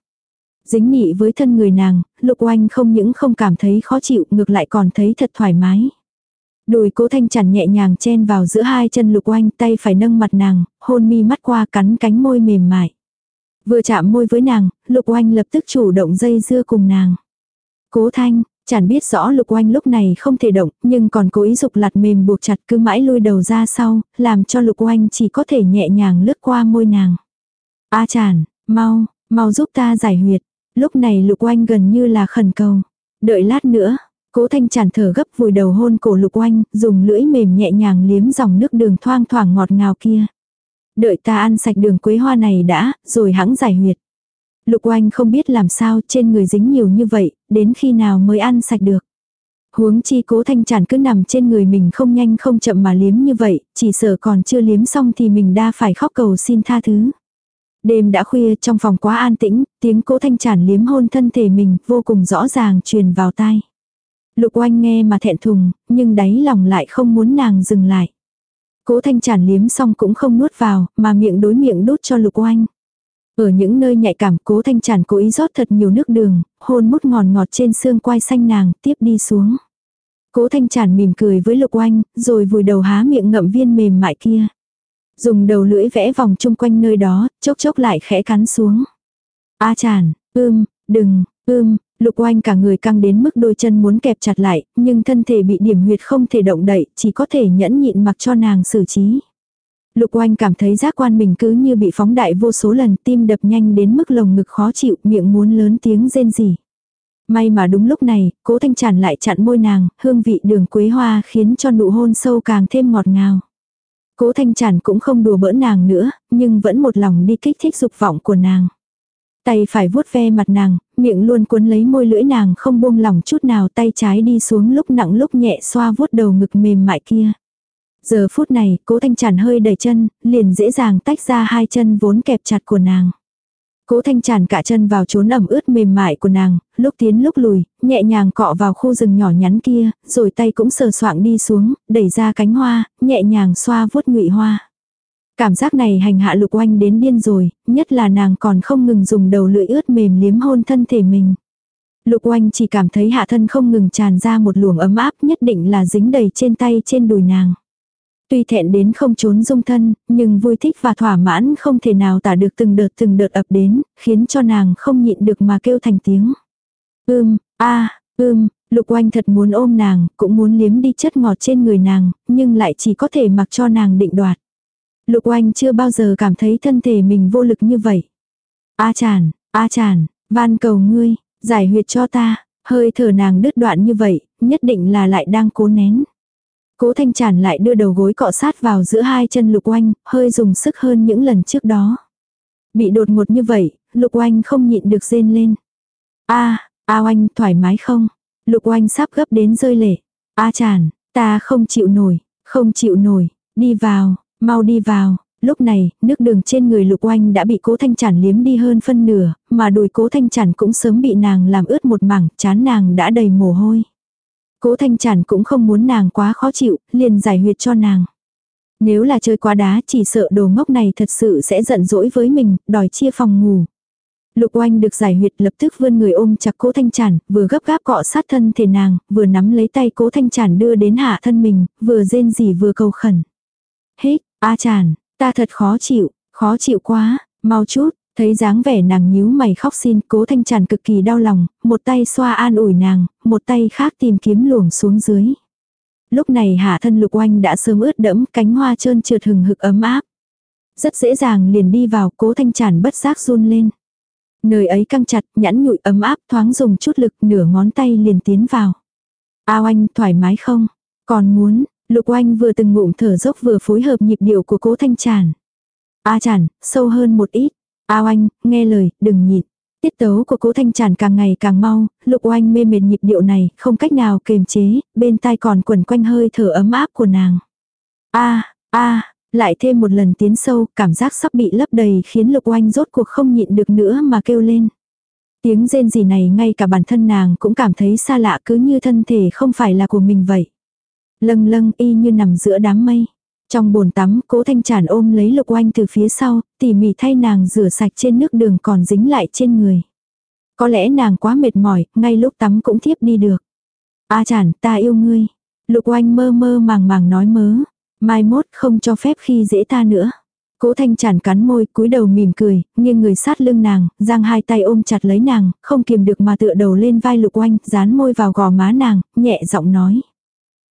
Dính nhị với thân người nàng, lục oanh không những không cảm thấy khó chịu ngược lại còn thấy thật thoải mái. Đùi cố thanh chản nhẹ nhàng chen vào giữa hai chân lục oanh tay phải nâng mặt nàng, hôn mi mắt qua cắn cánh môi mềm mại. Vừa chạm môi với nàng, lục oanh lập tức chủ động dây dưa cùng nàng. Cố thanh, chẳng biết rõ lục oanh lúc này không thể động, nhưng còn cố ý dục lặt mềm buộc chặt cứ mãi lui đầu ra sau, làm cho lục oanh chỉ có thể nhẹ nhàng lướt qua môi nàng. A chản, mau, mau giúp ta giải huyệt. Lúc này lục oanh gần như là khẩn cầu. Đợi lát nữa, cố thanh chản thở gấp vùi đầu hôn cổ lục oanh, dùng lưỡi mềm nhẹ nhàng liếm dòng nước đường thoang thoảng ngọt ngào kia. Đợi ta ăn sạch đường quế hoa này đã, rồi hãng giải huyệt. Lục oanh không biết làm sao trên người dính nhiều như vậy, đến khi nào mới ăn sạch được. Huống chi cố thanh chản cứ nằm trên người mình không nhanh không chậm mà liếm như vậy, chỉ sợ còn chưa liếm xong thì mình đa phải khóc cầu xin tha thứ. Đêm đã khuya trong phòng quá an tĩnh, tiếng cố thanh chản liếm hôn thân thể mình vô cùng rõ ràng truyền vào tai. Lục oanh nghe mà thẹn thùng, nhưng đáy lòng lại không muốn nàng dừng lại. Cố thanh chản liếm xong cũng không nuốt vào, mà miệng đối miệng đút cho lục oanh. Ở những nơi nhạy cảm cố thanh chản cố ý rót thật nhiều nước đường, hôn mút ngọt ngọt trên xương quai xanh nàng, tiếp đi xuống. Cố thanh chản mỉm cười với lục oanh, rồi vùi đầu há miệng ngậm viên mềm mại kia. Dùng đầu lưỡi vẽ vòng chung quanh nơi đó, chốc chốc lại khẽ cắn xuống. A chản, ưm, đừng, ưm, lục oanh cả người căng đến mức đôi chân muốn kẹp chặt lại, nhưng thân thể bị điểm huyệt không thể động đậy, chỉ có thể nhẫn nhịn mặc cho nàng xử trí. Lục oanh cảm thấy giác quan mình cứ như bị phóng đại vô số lần tim đập nhanh đến mức lồng ngực khó chịu miệng muốn lớn tiếng rên rỉ. May mà đúng lúc này, cố thanh tràn lại chặn môi nàng, hương vị đường quế hoa khiến cho nụ hôn sâu càng thêm ngọt ngào. Cố thanh tràn cũng không đùa bỡn nàng nữa, nhưng vẫn một lòng đi kích thích dục vọng của nàng. Tay phải vuốt ve mặt nàng, miệng luôn cuốn lấy môi lưỡi nàng không buông lỏng chút nào tay trái đi xuống lúc nặng lúc nhẹ xoa vuốt đầu ngực mềm mại kia. Giờ phút này, cố thanh chản hơi đẩy chân, liền dễ dàng tách ra hai chân vốn kẹp chặt của nàng. Cố thanh chản cả chân vào trốn ẩm ướt mềm mại của nàng, lúc tiến lúc lùi, nhẹ nhàng cọ vào khu rừng nhỏ nhắn kia, rồi tay cũng sờ soạng đi xuống, đẩy ra cánh hoa, nhẹ nhàng xoa vuốt ngụy hoa. Cảm giác này hành hạ lục oanh đến điên rồi, nhất là nàng còn không ngừng dùng đầu lưỡi ướt mềm liếm hôn thân thể mình. Lục oanh chỉ cảm thấy hạ thân không ngừng tràn ra một luồng ấm áp nhất định là dính đầy trên tay trên đùi nàng. Tuy thẹn đến không trốn dung thân, nhưng vui thích và thỏa mãn không thể nào tả được từng đợt từng đợt ập đến, khiến cho nàng không nhịn được mà kêu thành tiếng. Ưm, a ưm, lục oanh thật muốn ôm nàng, cũng muốn liếm đi chất ngọt trên người nàng, nhưng lại chỉ có thể mặc cho nàng định đoạt. Lục oanh chưa bao giờ cảm thấy thân thể mình vô lực như vậy. A chàn, a chàn, van cầu ngươi, giải huyệt cho ta, hơi thở nàng đứt đoạn như vậy, nhất định là lại đang cố nén. Cố thanh Chản lại đưa đầu gối cọ sát vào giữa hai chân lục oanh, hơi dùng sức hơn những lần trước đó. Bị đột ngột như vậy, lục oanh không nhịn được rên lên. a a oanh thoải mái không? Lục oanh sắp gấp đến rơi lệ. a chản, ta không chịu nổi, không chịu nổi, đi vào, mau đi vào. Lúc này, nước đường trên người lục oanh đã bị cố thanh chản liếm đi hơn phân nửa, mà đùi cố thanh chản cũng sớm bị nàng làm ướt một mảng, chán nàng đã đầy mồ hôi. Cố thanh chản cũng không muốn nàng quá khó chịu, liền giải huyệt cho nàng. Nếu là chơi quá đá chỉ sợ đồ ngốc này thật sự sẽ giận dỗi với mình, đòi chia phòng ngủ. Lục oanh được giải huyệt lập tức vươn người ôm chặt cố thanh chản, vừa gấp gáp cọ sát thân thể nàng, vừa nắm lấy tay cố thanh chản đưa đến hạ thân mình, vừa rên rỉ vừa cầu khẩn. hết a chản, ta thật khó chịu, khó chịu quá, mau chút, Thấy dáng vẻ nàng nhíu mày khóc xin, cố thanh tràn cực kỳ đau lòng, một tay xoa an ủi nàng, một tay khác tìm kiếm luồng xuống dưới. Lúc này hạ thân lục oanh đã sớm ướt đẫm, cánh hoa trơn trượt hừng hực ấm áp. Rất dễ dàng liền đi vào, cố thanh tràn bất giác run lên. Nơi ấy căng chặt, nhẵn nhụi ấm áp thoáng dùng chút lực nửa ngón tay liền tiến vào. A oanh thoải mái không? Còn muốn, lục oanh vừa từng ngụm thở dốc vừa phối hợp nhịp điệu của cố thanh tràn. A chản, sâu hơn một ít. A oanh, nghe lời, đừng nhịn. Tiết tấu của cố thanh tràn càng ngày càng mau, lục oanh mê mệt nhịp điệu này, không cách nào kềm chế, bên tai còn quẩn quanh hơi thở ấm áp của nàng. a a lại thêm một lần tiến sâu, cảm giác sắp bị lấp đầy khiến lục oanh rốt cuộc không nhịn được nữa mà kêu lên. Tiếng rên gì này ngay cả bản thân nàng cũng cảm thấy xa lạ cứ như thân thể không phải là của mình vậy. Lâng lâng y như nằm giữa đám mây. Trong bồn tắm, cố thanh tràn ôm lấy lục oanh từ phía sau, tỉ mỉ thay nàng rửa sạch trên nước đường còn dính lại trên người. Có lẽ nàng quá mệt mỏi, ngay lúc tắm cũng thiếp đi được. A chản, ta yêu ngươi. Lục oanh mơ mơ màng màng nói mớ. Mai mốt không cho phép khi dễ ta nữa. Cố thanh chản cắn môi, cúi đầu mỉm cười, nghiêng người sát lưng nàng, giang hai tay ôm chặt lấy nàng, không kiềm được mà tựa đầu lên vai lục oanh, dán môi vào gò má nàng, nhẹ giọng nói.